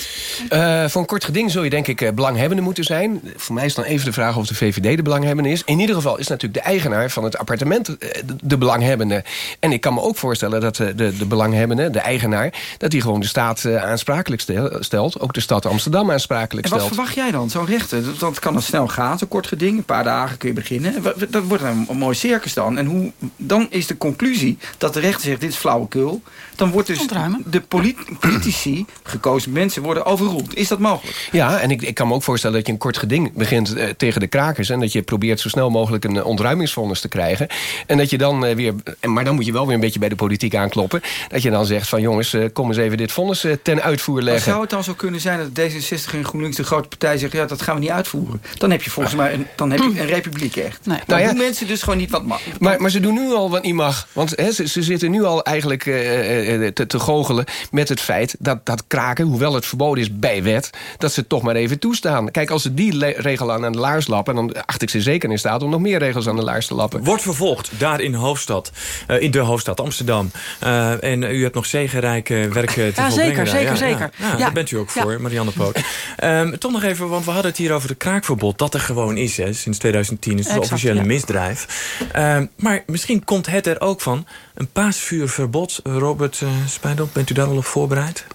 Eh, voor een kort geding zul je denk ik eh, belanghebbende moeten zijn. Voor mij is dan even de vraag of de VVD de belanghebbende is. In ieder geval is natuurlijk de eigenaar van het appartement eh, de, de belanghebbende. En ik kan me ook voorstellen dat de, de belanghebbende, de eigenaar... dat die gewoon de staat aansprakelijk stel- stelt. Ook de stad Amsterdam aansprakelijk En wat stelt. verwacht jij dan, zo'n rechter? Dat, dat kan dan snel gaan, zo'n kort geding. Een paar dagen kun je beginnen. Dat wordt een, een mooi circus dan. En hoe, dan is de conclusie dat de rechter zegt... dit is flauwekul. Dan wordt dus de polit- politici, gekozen mensen, worden overroeld. Is dat mogelijk? Ja, en ik, ik kan me ook voorstellen dat je een kort geding begint eh, tegen de krakers... en dat je probeert zo snel mogelijk een eh, ontruimingsvonnis te krijgen. En dat je dan eh, weer... en- Maar dan moet je wel weer een beetje bij de politiek aankloppen. Dat je dan zegt van jongens, eh, kom eens even dit vonnis ten uitvoer Maar leggen. zou het dan zo kunnen zijn dat D66 en GroenLinks... de grote partij zeggen, ja, dat gaan we niet uitvoeren? Dan heb je volgens mij een, dan heb je een republiek echt. Dan Nou ja. doen mensen dus gewoon niet wat mag. Maar, maar ze doen nu al wat niet mag. Want hè, ze, ze zitten nu al eigenlijk eh, eh, te, te goochelen met het feit dat, dat kraken, hoewel het verboden is bij wet, dat ze het toch maar even toestaan. Kijk, als ze die regel aan de laars lappen, dan acht ik ze zeker in staat om nog meer regels aan de laars te lappen. Wordt vervolgd daar in de hoofdstad, eh, in de hoofdstad Amsterdam. Eh, en u hebt nog zegenrijk eh, werk eh, te Ja, zeker, daar. zeker, ja, zeker. Ja, ja, Ja. daar bent u ook Ja. voor, Marianne Poot. Ehm, toch nog even, want we hadden het hier over het kraakverbod... dat er gewoon is, hè, sinds 2010 is het Exact, officiële ja. misdrijf. Ehm, maar misschien komt het er ook van. Een paasvuurverbod. Robert uh, bent u daar al op voorbereid?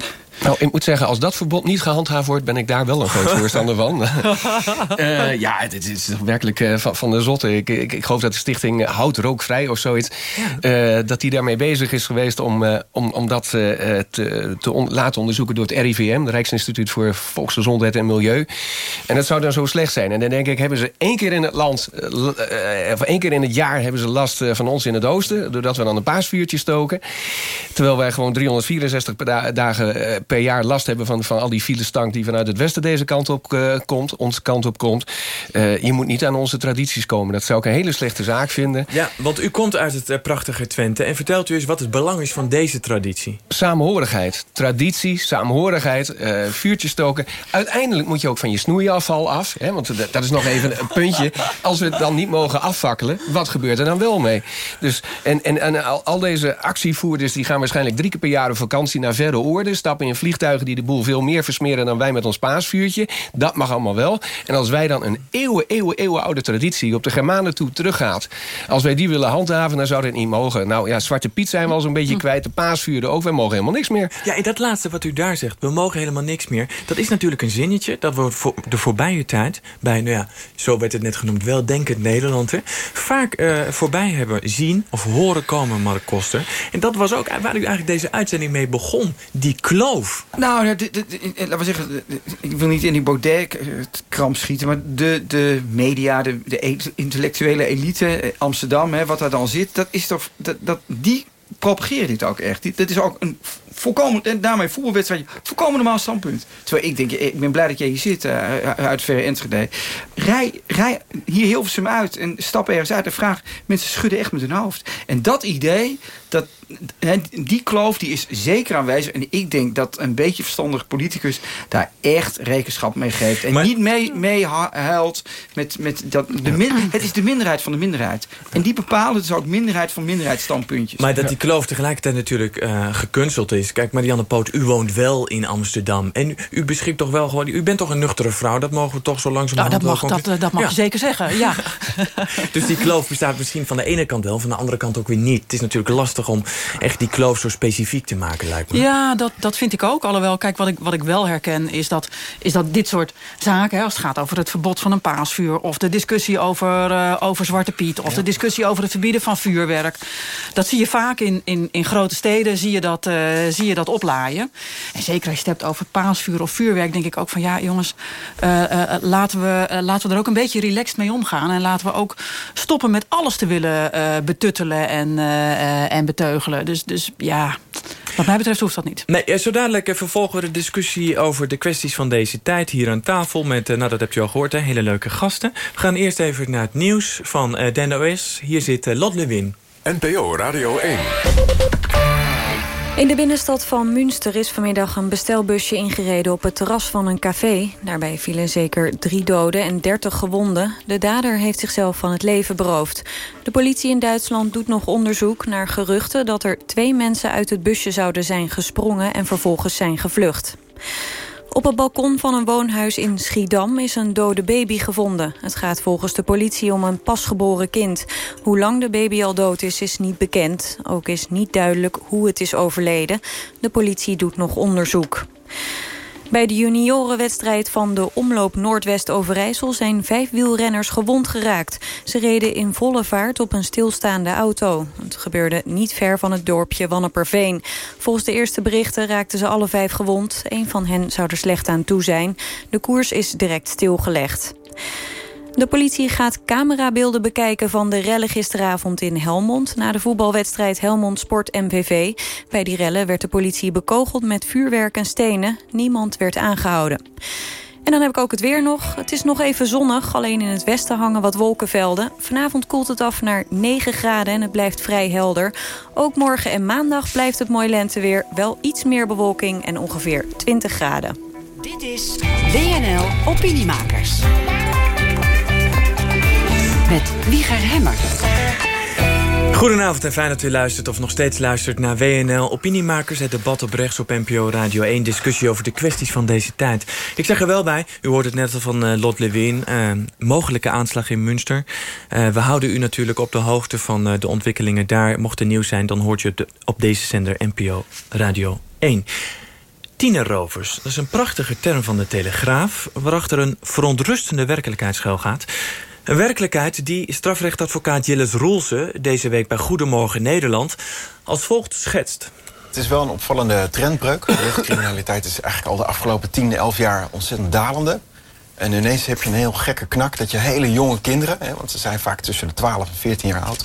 Nou, ik moet zeggen, als dat verbod niet gehandhaafd wordt... ben ik daar wel een groot voorstander van. Eh, ja, het, is werkelijk eh, van, van de zotte. Ik, ik, ik geloof dat de stichting Hout Rookvrij of zoiets... eh, dat die daarmee bezig is geweest om, om, om dat te, te on- laten onderzoeken... door het RIVM, het Rijksinstituut voor Volksgezondheid en Milieu. En dat zou dan zo slecht zijn. En dan denk ik, hebben ze één keer in het land... of één keer in het jaar hebben ze last van ons in het oosten... doordat we dan een paasvuurtje stoken. Terwijl wij gewoon 364 per da- dagen per jaar last hebben... van, van al die filestank die vanuit het westen deze kant op eh, komt, onze kant op komt. Eh, je moet niet aan onze tradities komen. Dat zou ik een hele slechte zaak vinden. Ja, want u komt uit het eh, prachtige Twente. En vertelt u eens wat het belang is van deze traditie. Samenhorigheid, traditie, samenhorigheid, vuurtjes stoken. Uiteindelijk moet je ook van je snoeiafval af. Hè, want dat- dat is nog even een puntje. Als we het dan niet mogen afvakkelen, wat gebeurt er dan wel mee? Dus, en en, en al, al deze actievoerders die gaan waarschijnlijk drie keer per jaar op vakantie naar verre oorden. Stappen in vliegtuigen die de boel veel meer versmeren dan wij met ons paasvuurtje. Dat mag allemaal wel. En als wij dan een eeuwen, eeuwen, eeuwen oude traditie op de Germanen toe teruggaat. Als wij die willen handhaven, dan zou dat niet mogen. Nou ja, Zwarte Piet zijn we al zo'n beetje kwijt. De paasvuurden ook. Wij mogen helemaal niks meer. Ja, en dat laatste wat u daar zegt, we mogen helemaal niks meer. Dat is natuurlijk een zinnetje dat we voor de voorbije tijd... bij, nou ja, zo werd het net genoemd, weldenkend Nederland... Hè, vaak eh, voorbij hebben zien of horen komen, Mark Koster. En dat was ook waar u eigenlijk deze uitzending mee begon. Die kloof. Nou, eh, laten we zeggen, ik wil niet in die Baudet-kramp schieten... maar de, de media, de, de e- intellectuele elite, eh, Amsterdam, hè, wat daar dan zit... dat is toch, dat, dat, die propageren dit ook echt. Dit is ook een volkomen, en daarmee voetbalwedstrijd, volkomen normaal standpunt. Terwijl ik denk, ik ben blij dat jij hier zit, uh, uit Verre Enschede. Rij, rij hier heel veel uit en stap ergens uit en vraag, mensen schudden echt met hun hoofd. En dat idee, dat, die kloof die is zeker aanwezig. En ik denk dat een beetje verstandig politicus daar echt rekenschap mee geeft. En niet mee, mee huilt met, met dat. De min, het is de minderheid van de minderheid. En die bepalen dus ook minderheid van minderheidsstandpuntjes. Maar dat die kloof tegelijkertijd natuurlijk uh, gekunsteld is. Kijk, Marianne Poot, u woont wel in Amsterdam. En u, u beschikt toch wel gewoon... U bent toch een nuchtere vrouw? Dat mogen we toch zo langzaam nou, dat mag, dat, eh, dat mag je zeker zeggen, ja. dus die kloof bestaat misschien van de ene kant wel... van de andere kant ook weer niet. Het is natuurlijk lastig om echt die kloof zo specifiek te maken, lijkt me. Ja, dat, dat vind ik ook. Alhoewel, kijk, wat ik, wat ik wel herken is dat, is dat dit soort zaken... Hè, als het gaat over het verbod van een paasvuur... of de discussie over, uh, over Zwarte Piet... of de discussie over het verbieden van vuurwerk... dat zie je vaak in, in, in grote steden, zie je, dat, uh, zie je dat oplaaien. En zeker als je het hebt over paasvuur of vuurwerk... denk ik ook van, ja, jongens, uh, laten, we, laten we er ook een beetje relaxed mee omgaan... en laten we ook stoppen met alles te willen betuttelen en, en beteugelen. Dus, dus ja, wat mij betreft hoeft dat niet. Nee, eh, zo dadelijk eh, vervolgen we de discussie over de kwesties van deze tijd hier aan tafel. Met, eh, nou dat hebt u al gehoord, hè, hele leuke gasten. We gaan eerst even naar het nieuws van uh, Den OS. Hier zit uh, Lot Lewin. NPO Radio 1. In de binnenstad van Münster is vanmiddag een bestelbusje ingereden op het terras van een café. Daarbij vielen zeker drie doden en dertig gewonden. De dader heeft zichzelf van het leven beroofd. De politie in Duitsland doet nog onderzoek naar geruchten... dat er twee mensen uit het busje zouden zijn gesprongen en vervolgens zijn gevlucht. Op het balkon van een woonhuis in Schiedam is een dode baby gevonden. Het gaat volgens de politie om een pasgeboren kind. Hoe lang de baby al dood is, is niet bekend. Ook is niet duidelijk hoe het is overleden. De politie doet nog onderzoek. Bij de juniorenwedstrijd van de Omloop Noordwest-Overijssel... zijn vijf wielrenners gewond geraakt. Ze reden in volle vaart op een stilstaande auto. Het gebeurde niet ver van het dorpje Wanneperveen. Volgens de eerste berichten raakten ze alle vijf gewond. Een van hen zou er slecht aan toe zijn. De koers is direct stilgelegd. De politie gaat camerabeelden bekijken van de rellen gisteravond in Helmond... na de voetbalwedstrijd Helmond Sport MVV. Bij die rellen werd de politie bekogeld met vuurwerk en stenen. Niemand werd aangehouden. En dan heb ik ook het weer nog. Het is nog even zonnig, alleen in het westen hangen wat wolkenvelden. Vanavond koelt het af naar 9 graden en het blijft vrij helder. Ook morgen en maandag blijft het mooi lenteweer. Wel iets meer bewolking en ongeveer 20 graden. Dit is WNL Opiniemakers met Wieger Hemmer. Goedenavond en fijn dat u luistert of nog steeds luistert naar WNL Opiniemakers. Het debat op rechts op NPO Radio 1. Discussie over de kwesties van deze tijd. Ik zeg er wel bij, u hoort het net al van uh, Lot Lewin. Uh, mogelijke aanslag in Münster. Uh, we houden u natuurlijk op de hoogte van de ontwikkelingen daar. Mocht er nieuws zijn, dan hoort u het op deze zender NPO Radio 1. Tienerrovers, dat is een prachtige term van de Telegraaf... waarachter een verontrustende werkelijkheid schuilgaat. Een werkelijkheid die strafrechtadvocaat Jilles Roelse... deze week bij Goedemorgen Nederland als volgt schetst. Het is wel een opvallende trendbreuk. De criminaliteit is eigenlijk al de afgelopen 10, 11 jaar ontzettend dalende. En ineens heb je een heel gekke knak dat je hele jonge kinderen... Hè, want ze zijn vaak tussen de 12 en 14 jaar oud...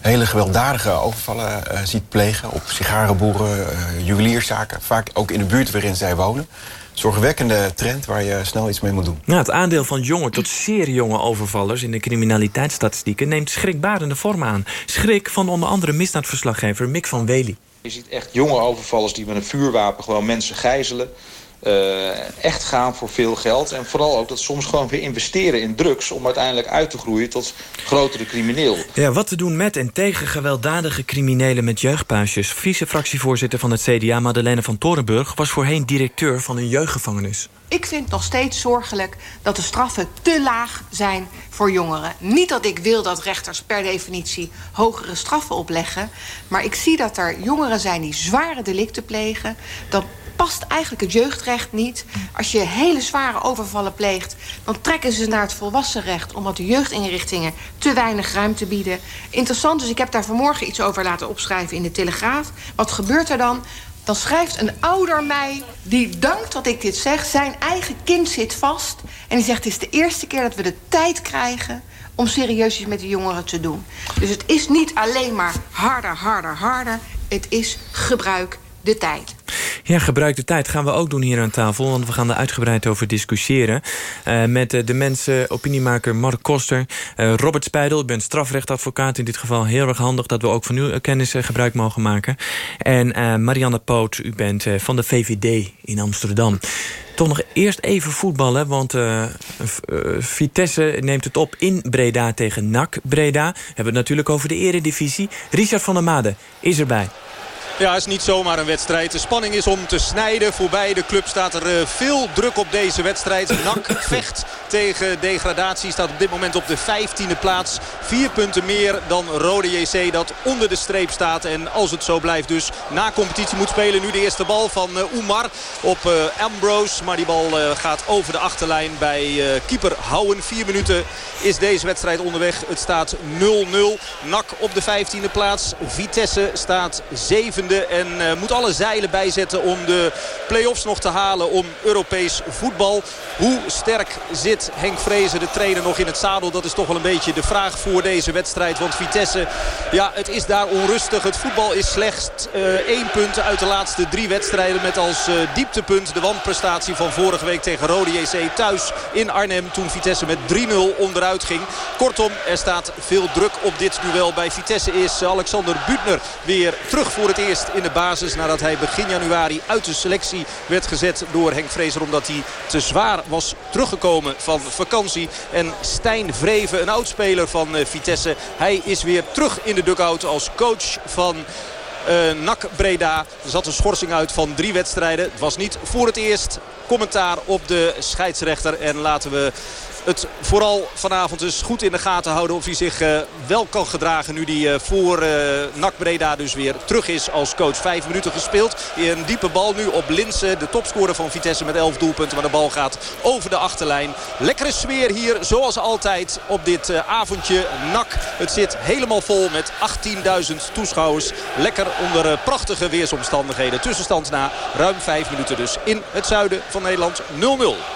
hele gewelddadige overvallen uh, ziet plegen op sigarenboeren, uh, juwelierszaken. Vaak ook in de buurt waarin zij wonen zorgwekkende trend waar je snel iets mee moet doen. Nou, het aandeel van jonge tot zeer jonge overvallers... in de criminaliteitsstatistieken neemt schrikbarende vorm aan. Schrik van onder andere misdaadverslaggever Mick van Wely. Je ziet echt jonge overvallers die met een vuurwapen gewoon mensen gijzelen... Uh, echt gaan voor veel geld. En vooral ook dat soms gewoon weer investeren in drugs... om uiteindelijk uit te groeien tot grotere crimineel. Ja, wat te doen met en tegen gewelddadige criminelen met jeugdpuisjes. Vice-fractievoorzitter van het CDA, Madeleine van Torenburg... was voorheen directeur van een jeugdgevangenis. Ik vind nog steeds zorgelijk dat de straffen te laag zijn voor jongeren. Niet dat ik wil dat rechters per definitie hogere straffen opleggen... maar ik zie dat er jongeren zijn die zware delicten plegen... dat past eigenlijk het jeugdrecht niet. Als je hele zware overvallen pleegt... dan trekken ze naar het volwassenrecht... omdat de jeugdinrichtingen te weinig ruimte bieden. Interessant, dus ik heb daar vanmorgen iets over laten opschrijven in de Telegraaf. Wat gebeurt er dan? Dan schrijft een ouder mij, die dankt dat ik dit zeg... zijn eigen kind zit vast. En die zegt, het is de eerste keer dat we de tijd krijgen om serieus iets met de jongeren te doen. Dus het is niet alleen maar harder, harder, harder. Het is gebruik de tijd. Ja, gebruik de tijd gaan we ook doen hier aan tafel. Want we gaan er uitgebreid over discussiëren. Uh, met uh, de mensen, opiniemaker Mark Koster. Uh, Robert Spijdel, ik ben strafrechtadvocaat. In dit geval heel erg handig dat we ook van uw kennis gebruik mogen maken. En Marianne Poot, u bent van de VVD in Amsterdam. Toch nog eerst even voetballen, want Vitesse neemt het op in Breda tegen NAC Breda. We hebben het natuurlijk over de eredivisie. Richard van der Made is erbij. Ja, het is niet zomaar een wedstrijd. De spanning is om te snijden. Voor beide clubs staat er uh, veel druk op deze wedstrijd. NAC vecht tegen degradatie. Staat op dit moment op de 15e plaats. Vier punten meer dan Rode JC dat onder de streep staat. En als het zo blijft dus na competitie moet spelen. Nu de eerste bal van uh, Oemar op uh, Ambrose. Maar die bal gaat over de achterlijn bij keeper Houwen. Vier minuten is deze wedstrijd onderweg. Het staat 0-0. NAC op de 15e plaats. Vitesse staat 7 en uh, moet alle zeilen bijzetten om de play-offs nog te halen om Europees voetbal. Hoe sterk zit Henk Vrezen, de trainer, nog in het zadel? Dat is toch wel een beetje de vraag voor deze wedstrijd. Want Vitesse, ja, het is daar onrustig. Het voetbal is slechts uh, één punt uit de laatste drie wedstrijden. Met als uh, dieptepunt de wanprestatie van vorige week tegen Rode JC thuis in Arnhem. Toen Vitesse met 3-0 onderuit ging. Kortom, er staat veel druk op dit duel. Bij Vitesse is Alexander Butner weer terug voor het eerst in de basis nadat hij begin januari uit de selectie werd gezet door Henk Vrezer. Omdat hij te zwaar was teruggekomen van vakantie. En Stijn Vreven, een oudspeler van eh, Vitesse. Hij is weer terug in de dugout als coach van... Uh, NAC Breda. Er zat een schorsing uit van drie wedstrijden. Het was niet voor het eerst commentaar op de scheidsrechter. En laten we het vooral vanavond dus goed in de gaten houden of hij zich uh, wel kan gedragen. Nu hij uh, voor uh, NAC Breda dus weer terug is als coach. Vijf minuten gespeeld. Een diepe bal nu op Linsen. De topscorer van Vitesse met elf doelpunten. Maar de bal gaat over de achterlijn. Lekkere sfeer hier zoals altijd op dit avondje. NAC. Het zit helemaal vol met 18.000 toeschouwers. Lekker onder prachtige weersomstandigheden. Tussenstand na ruim vijf minuten dus in het zuiden van Nederland 0-0.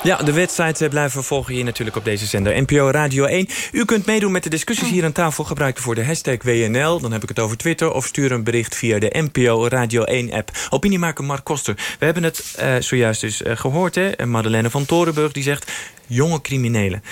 Ja, de wedstrijd blijven volgen hier natuurlijk op deze zender NPO Radio 1. U kunt meedoen met de discussies hier aan tafel. Gebruik voor de hashtag WNL. Dan heb ik het over Twitter. Of stuur een bericht via de NPO Radio 1 app. Opiniemaker Mark Koster. We hebben het uh, zojuist dus uh, gehoord. Hè? Madeleine van Torenburg die zegt... jonge criminelen.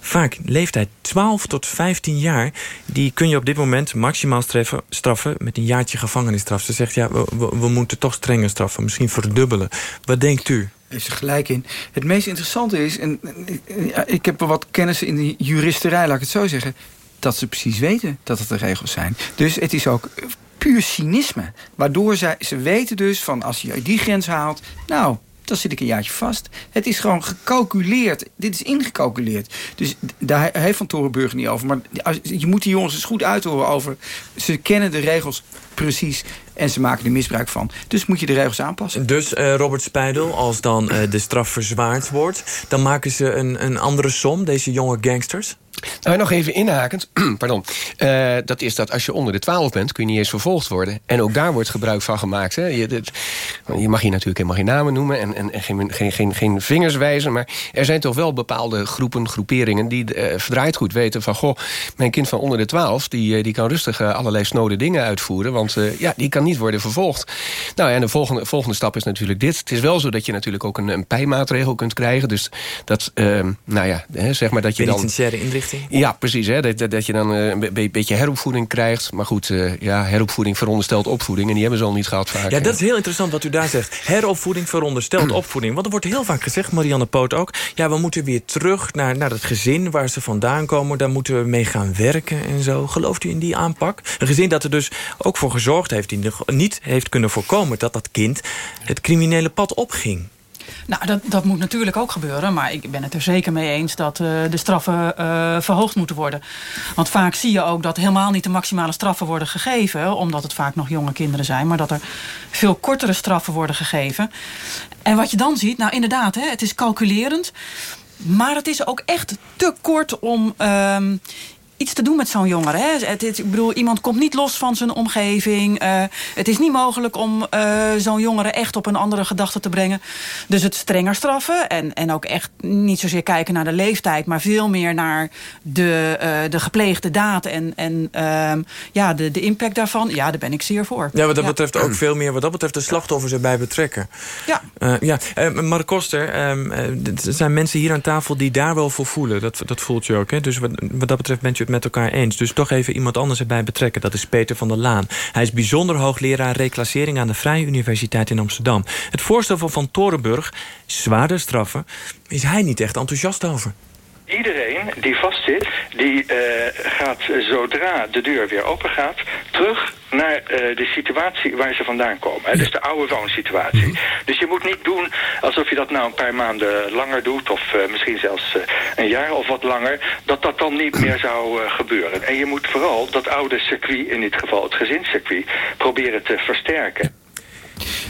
Vaak leeftijd 12 tot 15 jaar... die kun je op dit moment maximaal straffen, straffen... met een jaartje gevangenisstraf. Ze zegt, ja, we, we moeten toch strenger straffen. Misschien verdubbelen. Wat denkt u? Heeft ze gelijk in. Het meest interessante is, en ik heb wat kennis in de juristerij, laat ik het zo zeggen, dat ze precies weten dat het de regels zijn. Dus het is ook puur cynisme. Waardoor zij, ze weten dus van als je die grens haalt, nou, dan zit ik een jaartje vast. Het is gewoon gecalculeerd. Dit is ingecalculeerd. Dus daar heeft Van Torenburg niet over. Maar je moet die jongens eens goed uithoren over... ze kennen de regels precies en ze maken er misbruik van. Dus moet je de regels aanpassen. Dus uh, Robert Spijdel, als dan uh, de straf verzwaard wordt... dan maken ze een, een andere som, deze jonge gangsters? Nou, nog even inhakend. Pardon. Uh, dat is dat als je onder de 12 bent, kun je niet eens vervolgd worden. En ook daar wordt gebruik van gemaakt. Hè. Je, dit, je, mag hier natuurlijk helemaal geen namen noemen en, en, en geen, geen, geen, geen, vingers wijzen. Maar er zijn toch wel bepaalde groepen, groeperingen die uh, verdraaid goed weten van... goh, mijn kind van onder de 12, die, uh, die kan rustig allerlei snode dingen uitvoeren. Want ja, die kan niet worden vervolgd. Nou, en de volgende, volgende stap is natuurlijk dit. Het is wel zo dat je natuurlijk ook een, een pijmaatregel kunt krijgen. Dus dat, ehm, nou ja, hè, zeg maar dat je dan... Penitentiaire inrichting. Ja, precies. Hè? Dat, dat je dan uh, een beetje heropvoeding krijgt. Maar goed, uh, ja, heropvoeding veronderstelt opvoeding. En die hebben ze al niet gehad vaak. Ja, dat is heel interessant wat u daar zegt. Heropvoeding veronderstelt opvoeding. Want er wordt heel vaak gezegd, Marianne Poot ook... ja, we moeten weer terug naar, naar het gezin waar ze vandaan komen. Daar moeten we mee gaan werken en zo. Gelooft u in die aanpak? Een gezin dat er dus ook voor gezorgd heeft... die niet heeft kunnen voorkomen dat dat kind het criminele pad opging. Nou, dat, dat moet natuurlijk ook gebeuren. Maar ik ben het er zeker mee eens dat uh, de straffen uh, verhoogd moeten worden. Want vaak zie je ook dat helemaal niet de maximale straffen worden gegeven. Omdat het vaak nog jonge kinderen zijn. Maar dat er veel kortere straffen worden gegeven. En wat je dan ziet, nou inderdaad, hè, het is calculerend. Maar het is ook echt te kort om... Uh, iets te doen met zo'n jongere. Hè? Het, het, ik bedoel, iemand komt niet los van zijn omgeving. Uh, het is niet mogelijk om uh, zo'n jongere echt op een andere gedachte te brengen. Dus het strenger straffen. En, en ook echt niet zozeer kijken naar de leeftijd... maar veel meer naar de, uh, de gepleegde daad en, en ehm, ja, de, de impact daarvan. Ja, daar ben ik zeer voor. Ja, wat dat betreft ook veel meer... wat dat betreft de slachtoffers erbij betrekken. Ja. ja. Mark Koster, ehm, er zijn mensen hier aan tafel die daar wel voor voelen. Dat, dat voelt je ook. Hè? Dus wat, wat dat betreft bent je met elkaar eens. Dus toch even iemand anders erbij betrekken. Dat is Peter van der Laan. Hij is bijzonder hoogleraar reclassering aan de Vrije Universiteit in Amsterdam. Het voorstel van Van Torenburg, zwaarder straffen, is hij niet echt enthousiast over. Iedereen die vastzit, die uh, gaat zodra de deur weer open gaat... terug naar uh, de situatie waar ze vandaan komen. Hè? Dus de oude woonsituatie. Mm -hmm. Dus je moet niet doen alsof je dat nou een paar maanden langer doet... of uh, misschien zelfs een jaar of wat langer... dat dat dan niet meer zou gebeuren. En je moet vooral dat oude circuit, in dit geval het gezinscircuit... proberen te versterken.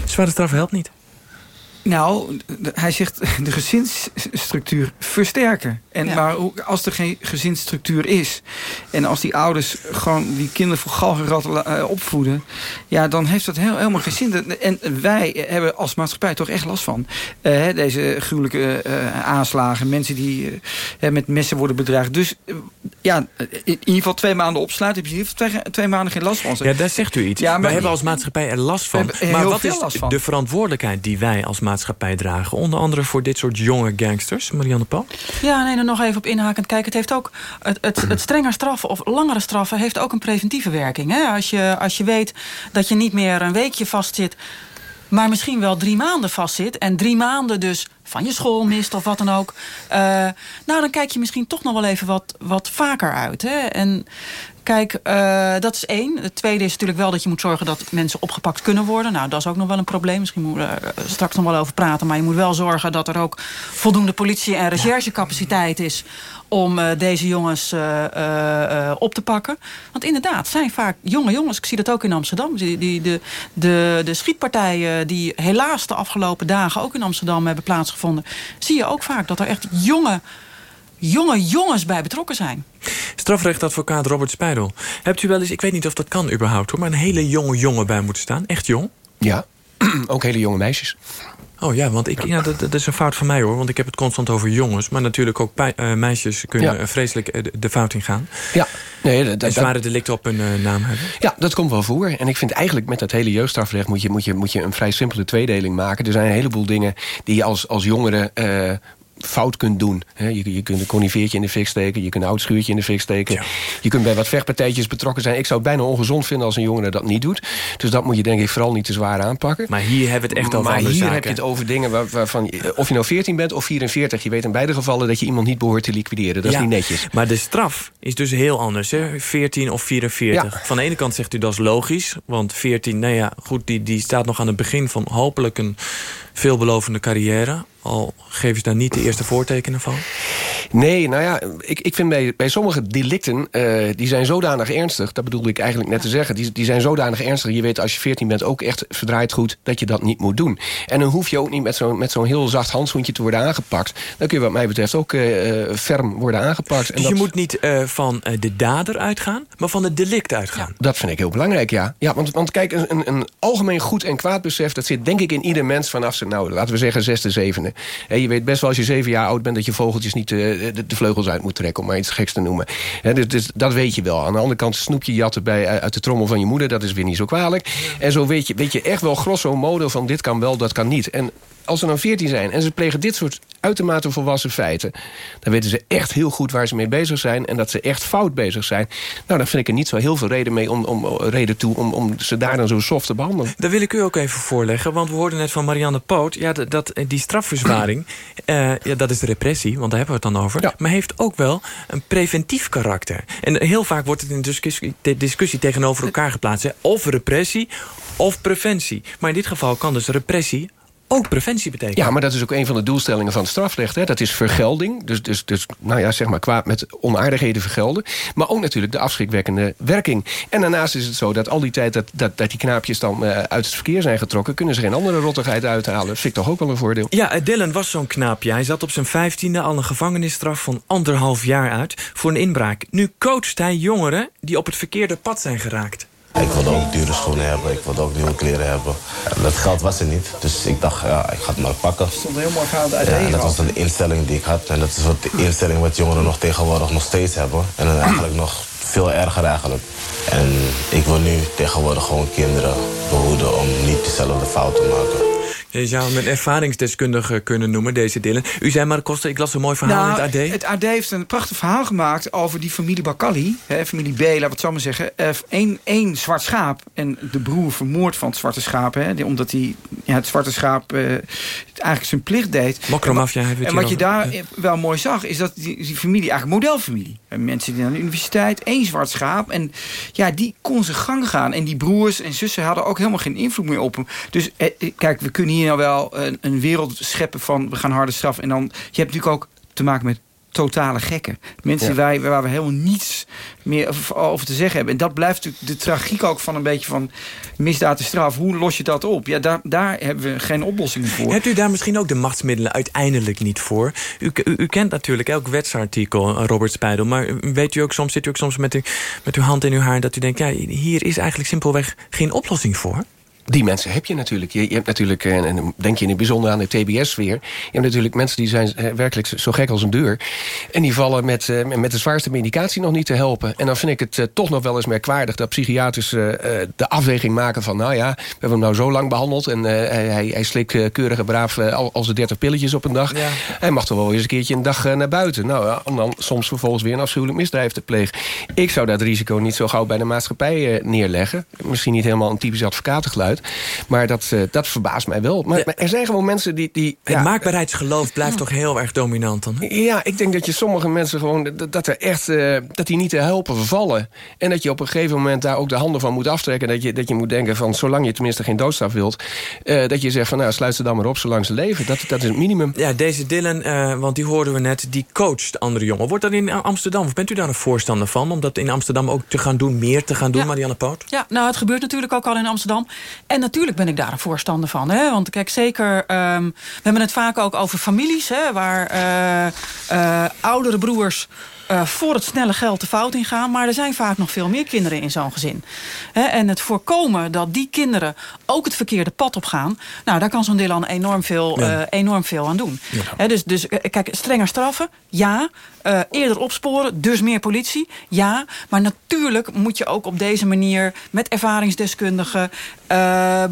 Zware straf helpt niet. Nou, hij zegt de gezinsstructuur versterken. En, ja. Maar als er geen gezinsstructuur is... en als die ouders gewoon die kinderen voor galgenrat uh, opvoeden... ja, dan heeft dat heel, helemaal geen zin. En wij hebben als maatschappij toch echt last van. Uh, deze gruwelijke uh, aanslagen. Mensen die met messen worden bedreigd. Dus ja, in ieder geval twee maanden opsluiten... heb je hier twee, twee maanden geen last van. Ja, daar zegt u iets. Ja, maar wij hebben als maatschappij er last van. Maar wat is de verantwoordelijkheid die wij als maatschappij dragen. Onder andere voor dit soort jonge gangsters. Marianne Paul? Ja, nee, nog even op inhakend. Kijk, het heeft ook het, het, het strenger straffen of langere straffen heeft ook een preventieve werking. Hè? Als, je, als je weet dat je niet meer een weekje vastzit maar misschien wel drie maanden vastzit... en drie maanden dus van je school mist of wat dan ook... Uh, nou, dan kijk je misschien toch nog wel even wat, wat vaker uit. Hè? En Kijk, uh, dat is één. Het tweede is natuurlijk wel dat je moet zorgen dat mensen opgepakt kunnen worden. Nou, dat is ook nog wel een probleem. Misschien moeten we er straks nog wel over praten. Maar je moet wel zorgen dat er ook voldoende politie- en recherchecapaciteit is om uh, deze jongens uh, uh, op te pakken. Want inderdaad, zijn vaak jonge jongens. Ik zie dat ook in Amsterdam. Die, die, de, de, de schietpartijen die helaas de afgelopen dagen ook in Amsterdam hebben plaatsgevonden... zie je ook vaak dat er echt jonge jonge jongens bij betrokken zijn. Strafrechtadvocaat Robert Spijdel. Hebt u wel eens, ik weet niet of dat kan überhaupt... hoor, maar een hele jonge jongen bij moeten staan? Echt jong? Ja, ook hele jonge meisjes. Oh ja, want ik, ja, dat, dat, is een fout van mij hoor. Want ik heb het constant over jongens. Maar natuurlijk ook uh, meisjes kunnen ja. vreselijk de, de fout ingaan. Ja. Nee, dat, en zware delicten op hun uh, naam hebben. Ja, dat komt wel voor. En ik vind eigenlijk met dat hele jeugdstrafrecht... moet je, moet je, moet je een vrij simpele tweedeling maken. Er zijn een heleboel dingen die je als, als jongere... Uh, fout kunt doen. je, je kunt een conniveertje in de fik steken. Je kunt een oud schuurtje in de fik steken. Ja. Je kunt bij wat vechtpartijtjes betrokken zijn. Ik zou het bijna ongezond vinden als een jongere dat niet doet. Dus dat moet je denk ik vooral niet te zwaar aanpakken. Maar hier hebben we het echt over Maar hier zaken. heb je het over dingen waar, waarvan... Of je nou 14 bent of 44. Je weet in beide gevallen dat je iemand niet behoort te liquideren. Dat ja, is niet netjes. Maar de straf is dus heel anders. Hè? 14 of 44. Ja. Van de ene kant zegt u dat is logisch. Want 14, nou ja, goed, die, die staat nog aan het begin van hopelijk een veelbelovende carrière. Al geven ze daar niet de eerste voortekenen van? Nee, nou ja, ik, ik vind bij, bij sommige delicten... Uh, die zijn zodanig ernstig, dat bedoelde ik eigenlijk net te zeggen... die, die zijn zodanig ernstig, je weet als je 14 bent ook echt verdraaid goed... dat je dat niet moet doen. En dan hoef je ook niet met zo'n met zo'n heel zacht handschoentje te worden aangepakt. Dan kun je wat mij betreft ook uh, ferm worden aangepakt. Dus en je moet niet uh, van de dader uitgaan, maar van het delict uitgaan? Ja, dat vind ik heel belangrijk, ja. ja want, want kijk, een, een algemeen goed en kwaad besef... dat zit denk ik in ieder mens vanaf nou, laten we zeggen, zesde, zevende. Je weet best wel als je zeven jaar oud bent... dat je vogeltjes niet de, de, de vleugels uit moet trekken, om maar iets geks te noemen. He, dus, dus, dat weet je wel. Aan de andere kant snoepje jatten bij, uit de trommel van je moeder... dat is weer niet zo kwalijk. En zo weet je, weet je echt wel grosso modo van dit kan wel, dat kan niet. En als ze dan 14 zijn en ze plegen dit soort uitermate volwassen feiten... dan weten ze echt heel goed waar ze mee bezig zijn... en dat ze echt fout bezig zijn. Nou, dan vind ik er niet zo heel veel reden, mee om, om, reden toe... Om, om ze daar dan zo soft te behandelen. Daar wil ik u ook even voorleggen, want we hoorden net van Marianne Poot... Ja, dat, dat die strafverzwaring, uh, ja, dat is de repressie, want daar hebben we het dan over... Ja. maar heeft ook wel een preventief karakter. En heel vaak wordt het in discussie, discussie tegenover elkaar geplaatst. Hè? Of repressie of preventie. Maar in dit geval kan dus repressie ook preventie betekent. Ja, maar dat is ook een van de doelstellingen van het strafrecht. Hè. Dat is vergelding. Dus, dus, dus nou ja, zeg maar kwaad met onaardigheden vergelden. Maar ook natuurlijk de afschrikwekkende werking. En daarnaast is het zo dat al die tijd dat, dat, dat die knaapjes dan uh, uit het verkeer zijn getrokken... kunnen ze geen andere rottigheid uithalen. Dat vind ik toch ook wel een voordeel. Ja, eh, Dylan was zo'n knaapje. Hij zat op zijn vijftiende al een gevangenisstraf van anderhalf jaar uit... voor een inbraak. Nu coacht hij jongeren die op het verkeerde pad zijn geraakt. Ik wilde ook dure schoenen hebben, ik wilde ook nieuwe kleren hebben. Dat geld was er niet, dus ik dacht, ja, ik ga het maar pakken. Dat stond heel mooi ja, Dat was een instelling die ik had. En dat is wat de instelling wat jongeren nog tegenwoordig nog steeds hebben. En dan eigenlijk nog veel erger eigenlijk. En ik wil nu tegenwoordig gewoon kinderen behoeden om niet dezelfde fout te maken. Je zou hem een ervaringsdeskundige kunnen noemen, deze Dylan. U zei maar, Koster, ik las een mooi verhaal nou, in het AD. Het AD heeft een prachtig verhaal gemaakt over die familie Bakali. Hè, familie B, laat het zo maar zeggen. Eén uh, één zwart schaap en de broer vermoord van het zwarte schaap. Hè, omdat hij ja, het zwarte schaap uh, eigenlijk zijn plicht deed. Mokromafia heeft En wat je daar wel mooi zag, is dat die, die familie eigenlijk modelfamilie. En mensen die aan de universiteit, één zwart schaap. En ja, die kon zijn gang gaan. En die broers en zussen hadden ook helemaal geen invloed meer op hem. Dus eh, kijk, we kunnen hier nou wel een, een wereld scheppen van... we gaan harde straf. En dan, je hebt natuurlijk ook te maken met totale gekken. Mensen ja. wij, waar we helemaal niets meer over te zeggen hebben. En dat blijft natuurlijk de tragiek ook van een beetje van misdaad en straf. Hoe los je dat op? Ja, daar, daar hebben we geen oplossing voor. Hebt u daar misschien ook de machtsmiddelen uiteindelijk niet voor? U, u, u kent natuurlijk elk wetsartikel, Robert Spijdel. Maar weet u ook soms, zit u ook soms met, u, met uw hand in uw haar... dat u denkt, ja, hier is eigenlijk simpelweg geen oplossing voor? Die mensen heb je natuurlijk. Je, je hebt natuurlijk, en, en denk je in het bijzonder aan de TBS-sfeer... je hebt natuurlijk mensen die zijn werkelijk zo gek als een deur. En die vallen met, uh, met de zwaarste medicatie nog niet te helpen. En dan vind ik het uh, toch nog wel eens merkwaardig... dat psychiaters de afweging maken van... nou ja, we hebben hem nou zo lang behandeld... en hij, hij slikt keurige braaf al, als de 30 pilletjes op een dag. Ja. Hij mag toch wel eens een keertje een dag naar buiten. Nou, om dan soms vervolgens weer een afschuwelijk misdrijf te plegen. Ik zou dat risico niet zo gauw bij de maatschappij neerleggen. Misschien niet helemaal een typisch advocatengeluid. Maar dat, uh, dat verbaast mij wel. Maar, ja. maar, er zijn gewoon mensen die... die het ja, maakbaarheidsgeloof blijft toch heel erg dominant dan? Ja, ik denk dat je sommige mensen gewoon... dat, dat er echt, uh, dat die niet te helpen vervallen. En dat je op een gegeven moment daar ook de handen van moet aftrekken. Dat je, dat je moet denken van, zolang je tenminste geen doodstraf wilt... Uh, dat je zegt van, nou, sluit ze dan maar op zolang ze leven. Dat, dat is het minimum. Ja, deze Dylan, want die hoorden we net, die coacht andere jongen. Wordt dat in Amsterdam, of bent u daar een voorstander van? Om dat in Amsterdam ook te gaan doen, meer te gaan doen, ja. Marianne Poot? Ja, nou, het gebeurt natuurlijk ook al in Amsterdam. En natuurlijk ben ik daar een voorstander van. Hè? Want kijk, zeker... Um, we hebben het vaak ook over families... Hè, waar uh, uh, oudere broers... Uh, voor het snelle geld de fout ingaan. Maar er zijn vaak nog veel meer kinderen in zo'n gezin. He, en het voorkomen dat die kinderen ook het verkeerde pad op gaan... nou, daar kan zo'n Dylan enorm veel, ja. uh, enorm veel aan doen. Ja. He, dus, dus kijk, strenger straffen, ja. Uh, eerder opsporen, dus meer politie, ja. Maar natuurlijk moet je ook op deze manier... met ervaringsdeskundigen...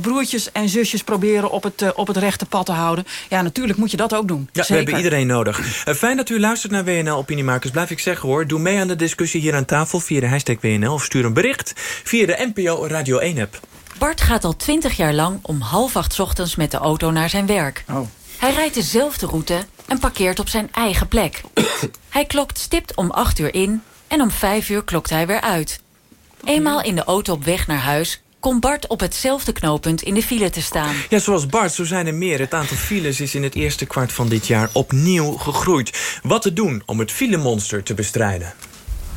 broertjes en zusjes proberen op het, op het rechte pad te houden. Ja, natuurlijk moet je dat ook doen. Ja, Zeker. we hebben iedereen nodig. fijn dat u luistert naar WNL Opiniemakers. Blijf ik zeggen hoor. Doe mee aan de discussie hier aan tafel via de hashtag WNL... of stuur een bericht via de NPO Radio 1-app. Bart gaat al twintig jaar lang om half acht ochtends met de auto naar zijn werk. Oh. Hij rijdt dezelfde route en parkeert op zijn eigen plek. hij klokt stipt om acht uur in en om vijf uur klokt hij weer uit. Eenmaal in de auto op weg naar huis komt Bart op hetzelfde knooppunt in de file te staan. Ja, zoals Bart, zo zijn er meer. Het aantal files is in het eerste kwart van dit jaar opnieuw gegroeid. Wat te doen om het filemonster te bestrijden?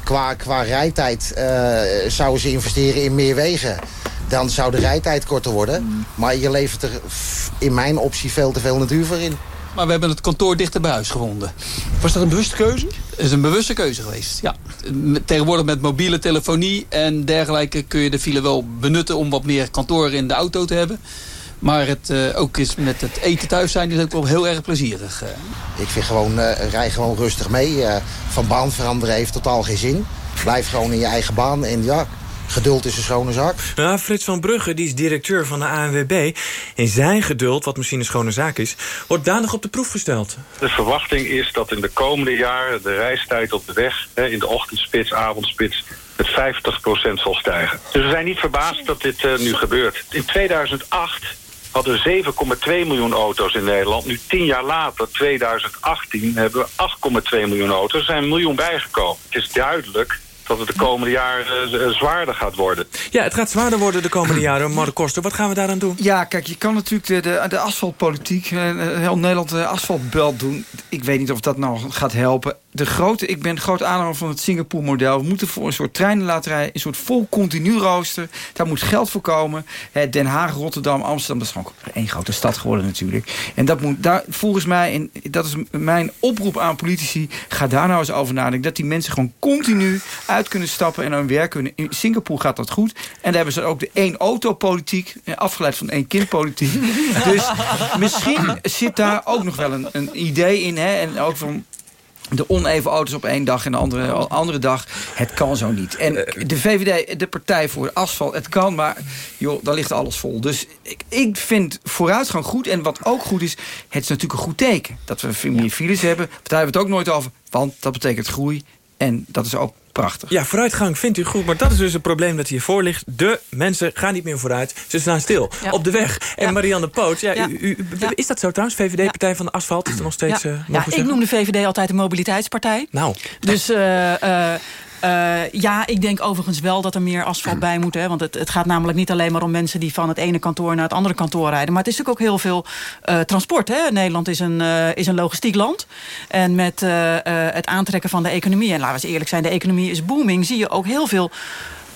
Qua, qua rijtijd uh, zouden ze investeren in meer wegen. Dan zou de rijtijd korter worden. Mm. Maar je levert er in mijn optie veel te veel natuur voor in. Maar we hebben het kantoor dichter bij huis gevonden. Was dat een bewuste keuze? Het is een bewuste keuze geweest, ja. Tegenwoordig met mobiele telefonie en dergelijke... kun je de file wel benutten om wat meer kantoor in de auto te hebben. Maar het, uh, ook is met het eten thuis zijn is ook wel heel erg plezierig. Uh. Ik vind gewoon, uh, rij gewoon rustig mee. van baan veranderen heeft totaal geen zin. Blijf gewoon in je eigen baan en ja, Geduld is een schone zaak. Ja, Frits van Brugge, die is directeur van de ANWB. En zijn geduld, wat misschien een schone zaak is... wordt danig op de proef gesteld. De verwachting is dat in de komende jaren... de reistijd op de weg, in de ochtendspits, avondspits... met 50% zal stijgen. Dus we zijn niet verbaasd dat dit uh, nu gebeurt. In 2008 hadden we 7,2 miljoen auto's in Nederland. Nu tien jaar later, 2018, hebben we 8,2 miljoen auto's. Er zijn een miljoen bijgekomen. Het is duidelijk dat het de komende jaren eh, zwaarder gaat worden. Ja, het gaat zwaarder worden de komende jaren. Mark Koster, wat gaan we daaraan doen? Ja, kijk, je kan natuurlijk de, de, de asfaltpolitiek... eh, heel Nederland de asfaltbelt doen. Ik weet niet of dat nou gaat helpen. De grote, ik ben groot aanhanger van het Singapore-model. We moeten voor een soort treinenlaterij... een soort vol continu rooster. Daar moet geld voor komen. Hè, Den Haag, Rotterdam, Amsterdam... dat is gewoon één grote stad geworden natuurlijk. En dat moet daar, volgens mij... en dat is mijn oproep aan politici... ga daar nou eens over nadenken. Dat die mensen gewoon continu uit kunnen stappen... en hun werk kunnen. In Singapore gaat dat goed. En daar hebben ze ook de één-auto-politiek... eh, afgeleid van één-kind-politiek. dus misschien zit daar ook nog wel een, een idee in. Hè? En ook van de oneven auto's op één dag en de andere, andere dag. Het kan zo niet. En de VVD, de partij voor asfalt, het kan, maar joh, daar ligt alles vol. Dus ik, ik vind vooruitgang goed. En wat ook goed is, het is natuurlijk een goed teken. Dat we meer files hebben. Daar hebben we het ook nooit over, want dat betekent groei. En dat is ook prachtig. Ja, vooruitgang vindt u goed, maar dat is dus het probleem dat hiervoor ligt. De mensen gaan niet meer vooruit, ze staan stil Ja. op de weg. En Marianne Poot, ja, Ja. U, u- is dat zo trouwens? VVD, Partij van de Asfalt, is er nog steeds... ja. eh, ik noem de VVD altijd de mobiliteitspartij. Nou, Dus eh, eh, eh, ja, ik denk overigens wel dat er meer asfalt bij moet. Hè, want het, het gaat namelijk niet alleen maar om mensen die van het ene kantoor naar het andere kantoor rijden. Maar het is natuurlijk ook heel veel eh, transport. Hè. Nederland is een, eh, is een logistiek land. En met het aantrekken van de economie, en laten we eens eerlijk zijn, de economie is booming, zie je ook heel veel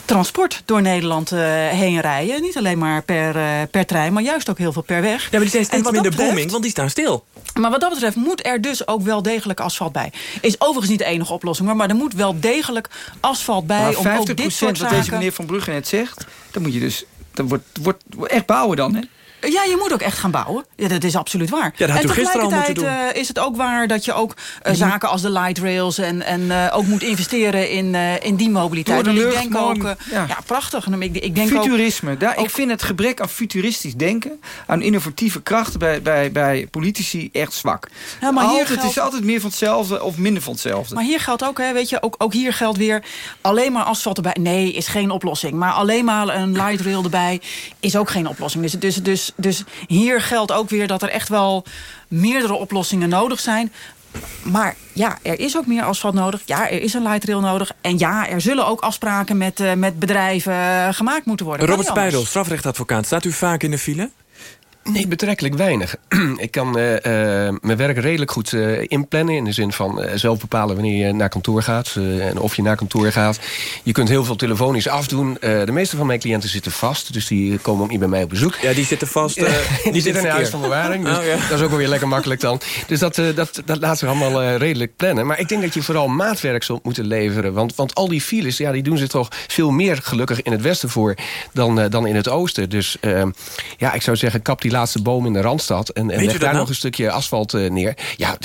transport door Nederland eh, heen rijden. Niet alleen maar per, eh, per trein, maar juist ook heel veel per weg. Ja, maar die zijn steeds minder betreft- booming, want die staan stil. maar wat dat betreft moet er dus ook wel degelijk asfalt bij. Is overigens niet de enige oplossing, hoor, maar er moet wel degelijk asfalt bij. Maar om ook 50 dit soort wat deze zaken... meneer Van Brugge net zegt... dan moet je dus... Dan wordt, wordt, wordt echt bouwen dan, hè? Ja, je moet ook echt gaan bouwen. Ja, dat is absoluut waar. Ja, dat en gisteren al tegelijkertijd eh, is het ook waar dat je ook eh, zaken als de light rails... en, en eh, ook moet investeren in, in die mobiliteit. Door de En lucht, ik denk ook... ja. ja. prachtig. Ik, ik denk ook- Futurisme. Daar, ik vind het gebrek aan futuristisch denken... aan innovatieve krachten bij, bij, bij politici echt zwak. Ja, maar hier altijd, Het geldt- is altijd meer van hetzelfde of minder van hetzelfde. Maar hier geldt ook, hè, weet je, ook, ook hier geldt weer... alleen maar asfalt erbij, nee, is geen oplossing. Maar alleen maar een light rail erbij is ook geen oplossing. Dus, dus, dus, dus hier geldt ook weer dat er echt wel meerdere oplossingen nodig zijn... Maar ja, er is ook meer asfalt nodig. Ja, er is een light rail nodig. En ja, er zullen ook afspraken met, eh, met bedrijven eh, gemaakt moeten worden. Robert. Spijdel, strafrechtadvocaat. Staat u vaak in de file? Nee, betrekkelijk weinig. ik kan eh, eh, mijn werk redelijk goed eh, inplannen. In de zin van zelf bepalen wanneer je naar kantoor gaat. en of je naar kantoor gaat. Je kunt heel veel telefonisch afdoen. De meeste van mijn cliënten zitten vast. Dus die komen ook niet bij mij op bezoek. Ja, die zitten vast. die niet zitten in het huis van bewaring. Dus Oh, ja. dat is ook wel weer lekker makkelijk dan. Dus dat, dat, dat laat zich allemaal redelijk plannen. Maar ik denk dat je vooral maatwerk zult moeten leveren. Want, want al die files, ja, die doen zich toch veel meer gelukkig in het westen voor... dan, dan in het oosten. Dus ja, ik zou zeggen, kap die laatste boom in de Randstad... en, en leg daar nou? nog een stukje asfalt eh, neer. Ja,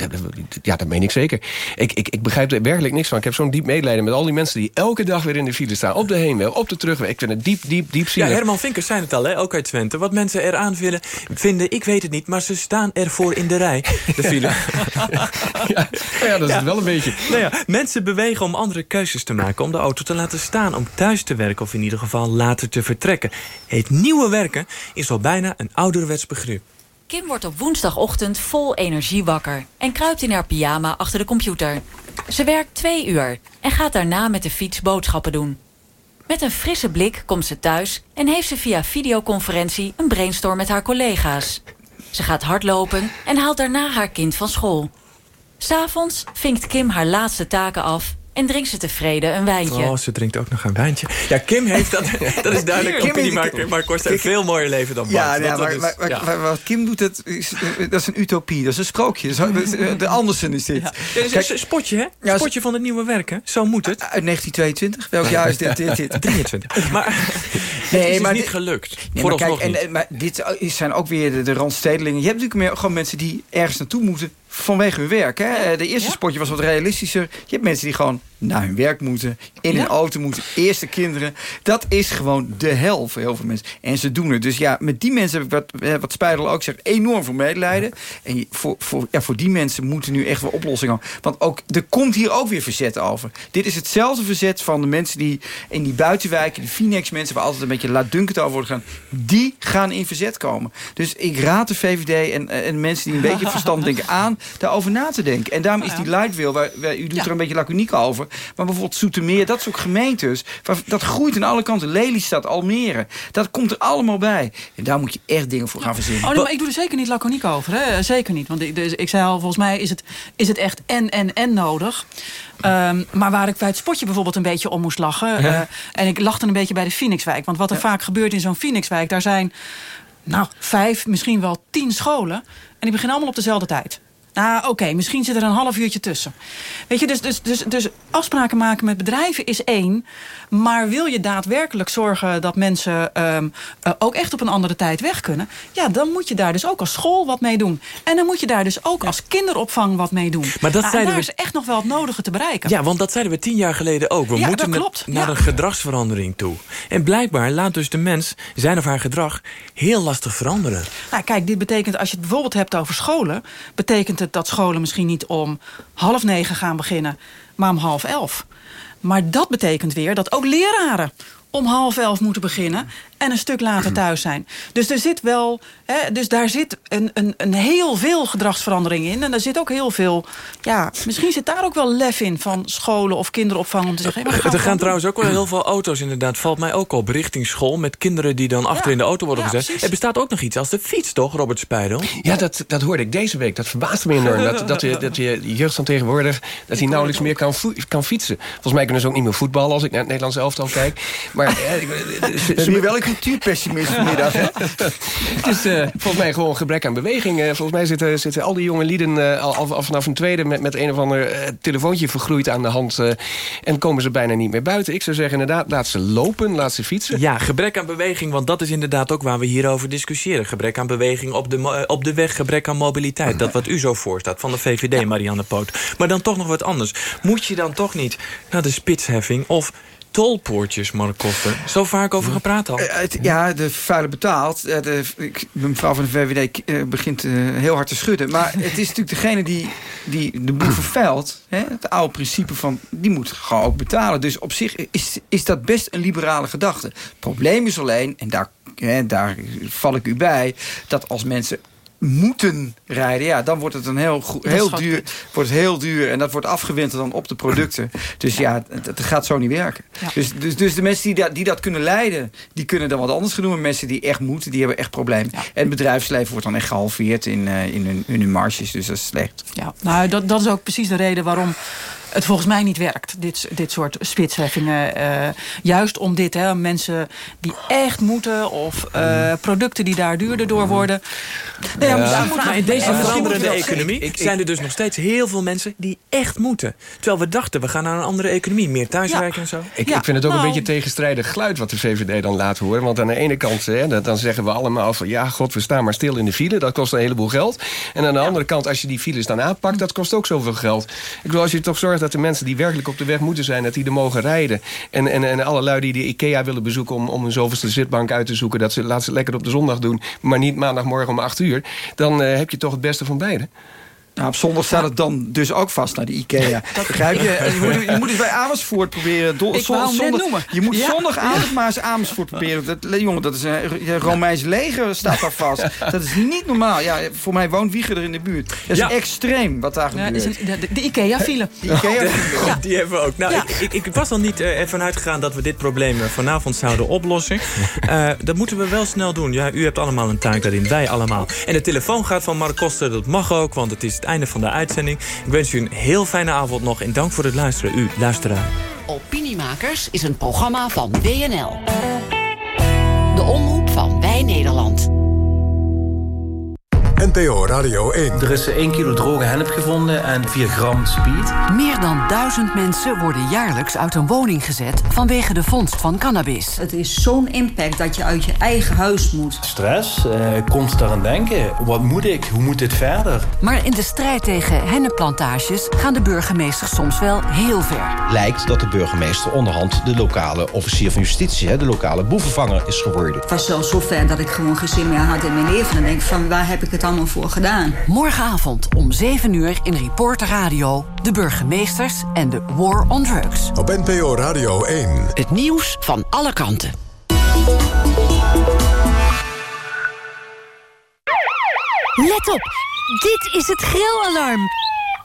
ja, dat meen ik zeker. Ik, ik, ik begrijp er werkelijk niks van. Ik heb zo'n diep medelijden met al die mensen... die elke dag weer in de file staan. Op de heenweg, op de terugweg. Ik vind het diep, diep, diep Ja, zielig. Herman Vinkers zijn het al, hè? ook uit Twente. Wat mensen eraan vinden, vinden, ik weet het niet... maar ze staan ervoor in de rij, de file. ja, dat is het wel een beetje. Nou ja, mensen bewegen om andere keuzes te maken... om de auto te laten staan, om thuis te werken... of in ieder geval later te vertrekken. Het nieuwe werken is al bijna een ouderwets Kim wordt op woensdagochtend vol energie wakker en kruipt in haar pyjama achter de computer. Ze werkt twee uur en gaat daarna met de fiets boodschappen doen. Met een frisse blik komt ze thuis en heeft ze via videoconferentie een brainstorm met haar collega's. Ze gaat hardlopen en haalt daarna haar kind van school. S'avonds vinkt Kim haar laatste taken af en drinkt ze tevreden een wijntje. Oh, ze drinkt ook nog een wijntje. Ja, Kim heeft dat, dat is duidelijk. Kim- Opinie, maar, maar kost een veel mooier leven dan Bart. Ja, ja, maar, is- maar- maar- ja. maar wat Kim doet, dat is, eh, dat is een utopie. Dat is een sprookje. Dat is- eh, De Andersen is dit. Ja, dit is een spotje, hè? Ja, spotje van het nieuwe werken. Zo moet het. Uit 1922? Welk jaar is dit? dit, dit? 23. Maar Nee, het is maar niet dit- gelukt. Nee, maar kijk, en, niet. en- maar dit zijn ook weer de, de randstedelingen. Je hebt natuurlijk meer, gewoon mensen die ergens naartoe moeten vanwege hun werk. Hè? Eh, De eerste spotje was wat realistischer. Je hebt mensen die gewoon naar hun werk moeten, in Ja. hun auto moeten, eerste kinderen. Dat is gewoon de hel voor heel veel mensen. En ze doen het. Dus ja, met die mensen heb ik wat, eh, wat Spijdel ook zegt, enorm veel medelijden. En voor, voor, ja, voor die mensen moeten nu echt wel oplossingen. Want ook, er komt hier ook weer verzet over. Dit is hetzelfde verzet van de mensen die in die buitenwijken, die Phoenix-mensen, waar altijd een beetje laatdunkend over wordt gaan, die gaan in verzet komen. Dus ik raad de VVD en, en mensen die een beetje verstand denken aan, daarover na te denken. En daarom is die Lightwil, waar, waar, u doet er een beetje laconiek over... maar bijvoorbeeld Zoetermeer, dat soort gemeentes... Dat groeit aan alle kanten. Lelystad, Almere, dat komt er allemaal bij. En daar moet je echt dingen voor gaan verzinnen. Oh, nee, maar ik doe er zeker niet laconiek over. Hè? Zeker niet. Want ik, dus, ik zei al, volgens mij is het, is het echt en, en, en nodig. Um, maar waar ik bij het spotje bijvoorbeeld een beetje om moest lachen... Ja. Uh, en ik lachte een beetje bij de Phoenixwijk. Want wat er ja. vaak gebeurt in zo'n Phoenixwijk... daar zijn nou, vijf, misschien wel tien scholen... en die beginnen allemaal op dezelfde tijd. Nou, oké, misschien zit er een half uurtje tussen. Weet je, dus, dus, dus, dus afspraken maken met bedrijven is één. Maar wil je daadwerkelijk zorgen dat mensen um, uh, ook echt op een andere tijd weg kunnen... ja, dan moet je daar dus ook als school wat mee doen. En dan moet je daar dus ook als kinderopvang wat mee doen. Maar dat nou, zeiden daar we... is echt nog wel het nodige te bereiken. Ja, want dat zeiden we tien jaar geleden ook. We ja, moeten klopt. naar ja. een gedragsverandering toe. En blijkbaar laat dus de mens zijn of haar gedrag heel lastig veranderen. Nou, kijk, dit betekent, als je het bijvoorbeeld hebt over scholen... betekent het dat scholen misschien niet om half negen gaan beginnen... maar om half elf. Maar dat betekent weer dat ook leraren om half elf moeten beginnen en een stuk later thuis zijn. Dus er zit wel, hè, dus daar zit een, een, een heel veel gedragsverandering in. En er zit ook heel veel, ja, misschien zit daar ook wel lef in van scholen of kinderopvang om te zeggen. Hey, er gaan trouwens ook wel heel veel auto's inderdaad, valt mij ook op, richting school met kinderen die dan achter ja, in de auto worden ja, gezet. Precies. Er bestaat ook nog iets als de fiets, toch, Robert Spijdel? Ja, dat, dat hoorde ik deze week. Dat verbaasde me enorm. dat, dat, je, dat je jeugd van tegenwoordig, dat hij nauwelijks meer kan, kan fietsen. Volgens mij kunnen ze ook niet meer voetballen als ik naar het Nederlands elftal kijk. Maar ze hebben wel cultuurpessimist vanmiddag. het is uh, volgens mij gewoon een gebrek aan beweging. Uh, volgens mij zitten, zitten al die jonge lieden uh, al, al, vanaf een tweede... met, met een of ander telefoontje vergroeid aan de hand... en komen ze bijna niet meer buiten. Ik zou zeggen inderdaad, laat ze lopen, laat ze fietsen. Ja, gebrek aan beweging, want dat is inderdaad ook waar we hierover discussiëren. Gebrek aan beweging op de, op de weg, gebrek aan mobiliteit. Dat wat u zo voorstaat van de VVD, ja. Marianne Poot. Maar dan toch nog wat anders. Moet je dan toch niet naar de spitsheffing... of tolpoortjes, Mark. Zo vaak over gepraat al. Uh, ja, de vuile betaalt. De, mevrouw van de VVD uh, begint heel hard te schudden. Maar het is natuurlijk degene die, die de boel vervuilt. Het oude principe van, die moet gewoon ook betalen. Dus op zich is, is dat best een liberale gedachte. Het probleem is alleen, en daar, daar val ik u bij... dat als mensen moeten rijden, ja, dan wordt het een heel, heel duur, wordt het heel duur en dat wordt afgewinterd dan op de producten. Dus ja, dat gaat zo niet werken. Ja. Dus, dus, dus de mensen die dat, die dat kunnen leiden, die kunnen dan wat anders gaan doen. Maar mensen die echt moeten, die hebben echt problemen. Ja. En het bedrijfsleven wordt dan echt gehalveerd in, uh, in, hun, in hun marges, dus dat is slecht. Ja, nou, dat, dat is ook precies de reden waarom het volgens mij niet werkt, dit, dit soort spitsheffingen. Uh, juist om dit, hè, mensen die echt moeten... of uh, producten die daar duurder door worden. Ja, ja, maar in deze veranderende economie ik, ik, zijn er dus nog steeds heel veel mensen die echt moeten. Terwijl we dachten, we gaan naar een andere economie. Meer thuiswerken ja. en zo. Ik, ik vind het ook nou, een beetje tegenstrijdig geluid wat de VVD dan laat horen. Want aan de ene kant hè, dan zeggen we allemaal van... ja, god, we staan maar stil in de file. Dat kost een heleboel geld. En aan de andere kant, als je die files dan aanpakt... dat kost ook zoveel geld. Ik bedoel, als je toch zorgt dat de mensen die werkelijk op de weg moeten zijn... dat die er mogen rijden. En, en, en alle lui die de IKEA willen bezoeken... om, om een zoveelste zitbank uit te zoeken... dat ze, laat ze lekker op de zondag doen... maar niet maandagmorgen om 8 uur... dan uh, heb je toch het beste van beide. Nou, op zondag staat het dan dus ook vast naar de IKEA. Dat begrijp je? Je moet, je moet eens bij Amersfoort proberen. Do, ik wou zondag, noemen. Je moet ja. zondagavond maar eens Amersfoort proberen. Dat, jongen, dat is een Romeins leger staat daar vast. Dat is niet normaal. Ja, voor mij woont Wieger er in de buurt. Dat is ja. extreem wat daar gebeurt. Ja, de, de, IKEA-file. De IKEA ja. Die hebben we ook. Nou, ik, ik, ik, was al niet uh, ervan uitgegaan dat we dit probleem vanavond zouden oplossen. Uh, dat moeten we wel snel doen. Ja, u hebt allemaal een taak daarin. Wij allemaal. En de telefoon gaat van Mark Koster. Dat mag ook, want het is het einde van de uitzending. Ik wens u een heel fijne avond nog en dank voor het luisteren. U, luisteraar. Opiniemakers is een programma van WNL. De omroep van Wij Nederland. NPO Radio 1. Er is 1 kilo droge hennep gevonden en 4 gram speed. Meer dan duizend mensen worden jaarlijks uit een woning gezet... vanwege de vondst van cannabis. Het is zo'n impact dat je uit je eigen huis moet. Stress, uh, constant aan denken. Wat moet ik? Hoe moet dit verder? Maar in de strijd tegen hennepplantages... gaan de burgemeesters soms wel heel ver. Lijkt dat de burgemeester onderhand de lokale officier van justitie... de lokale boevenvanger is geworden. Het was zelfs zo ver dat ik gewoon geen zin meer had in mijn leven. En denk van, waar heb ik het allemaal voor gedaan. Morgenavond om 7 uur in Reporter Radio... de burgemeesters en de War on Drugs. Op NPO Radio 1. Het nieuws van alle kanten. Let op! Dit is het grillalarm.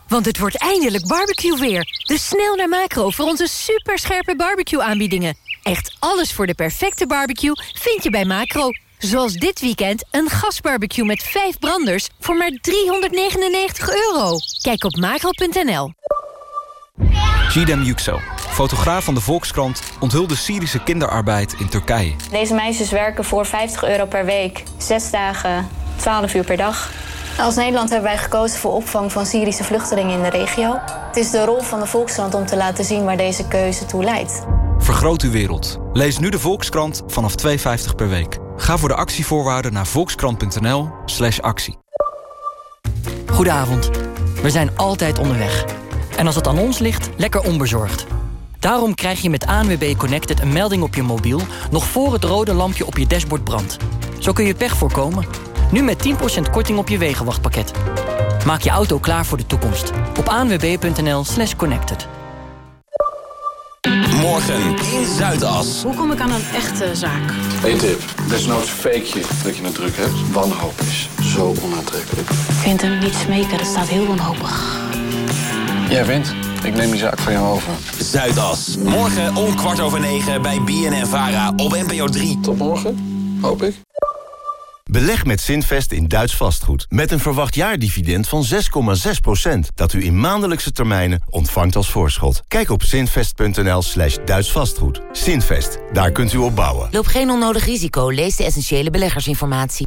Want het wordt eindelijk barbecue weer. Dus snel naar Macro voor onze superscherpe barbecue aanbiedingen. Echt alles voor de perfecte barbecue vind je bij Macro. Zoals dit weekend een gasbarbecue met vijf branders voor maar 399 euro. Kijk op macro.nl. Gidem Yüksel, fotograaf van de Volkskrant... onthulde Syrische kinderarbeid in Turkije. Deze meisjes werken voor 50 euro per week. Zes dagen, 12 uur per dag. Als Nederland hebben wij gekozen voor opvang van Syrische vluchtelingen in de regio. Het is de rol van de Volkskrant om te laten zien waar deze keuze toe leidt. Vergroot uw wereld. Lees nu de Volkskrant vanaf 2,50 per week. Ga voor de actievoorwaarden naar volkskrant.nl slash actie. Goedenavond. We zijn altijd onderweg. En als het aan ons ligt, lekker onbezorgd. Daarom krijg je met ANWB Connected een melding op je mobiel... nog voor het rode lampje op je dashboard brandt. Zo kun je pech voorkomen. Nu met 10% korting op je wegenwachtpakket. Maak je auto klaar voor de toekomst. Op anwb.nl slash connected. Morgen in Zuidas. Hoe kom ik aan een echte zaak? Eén tip. Desnoods fake je dat je het druk hebt. Wanhoop is zo onaantrekkelijk. Ik vind hem niet smeken, dat staat heel wanhopig. Jij wint. Ik neem die zaak van jou over. Zuidas. Morgen om kwart over negen bij BNN Vara op NPO 3. Tot morgen, hoop ik. Beleg met Zinvest in Duits vastgoed. Met een verwacht jaardividend van 6,6%. Dat u in maandelijkse termijnen ontvangt als voorschot. Kijk op zinvest.nl slash Duits vastgoed. Zinvest, daar kunt u op bouwen. Loop geen onnodig risico. Lees de essentiële beleggersinformatie.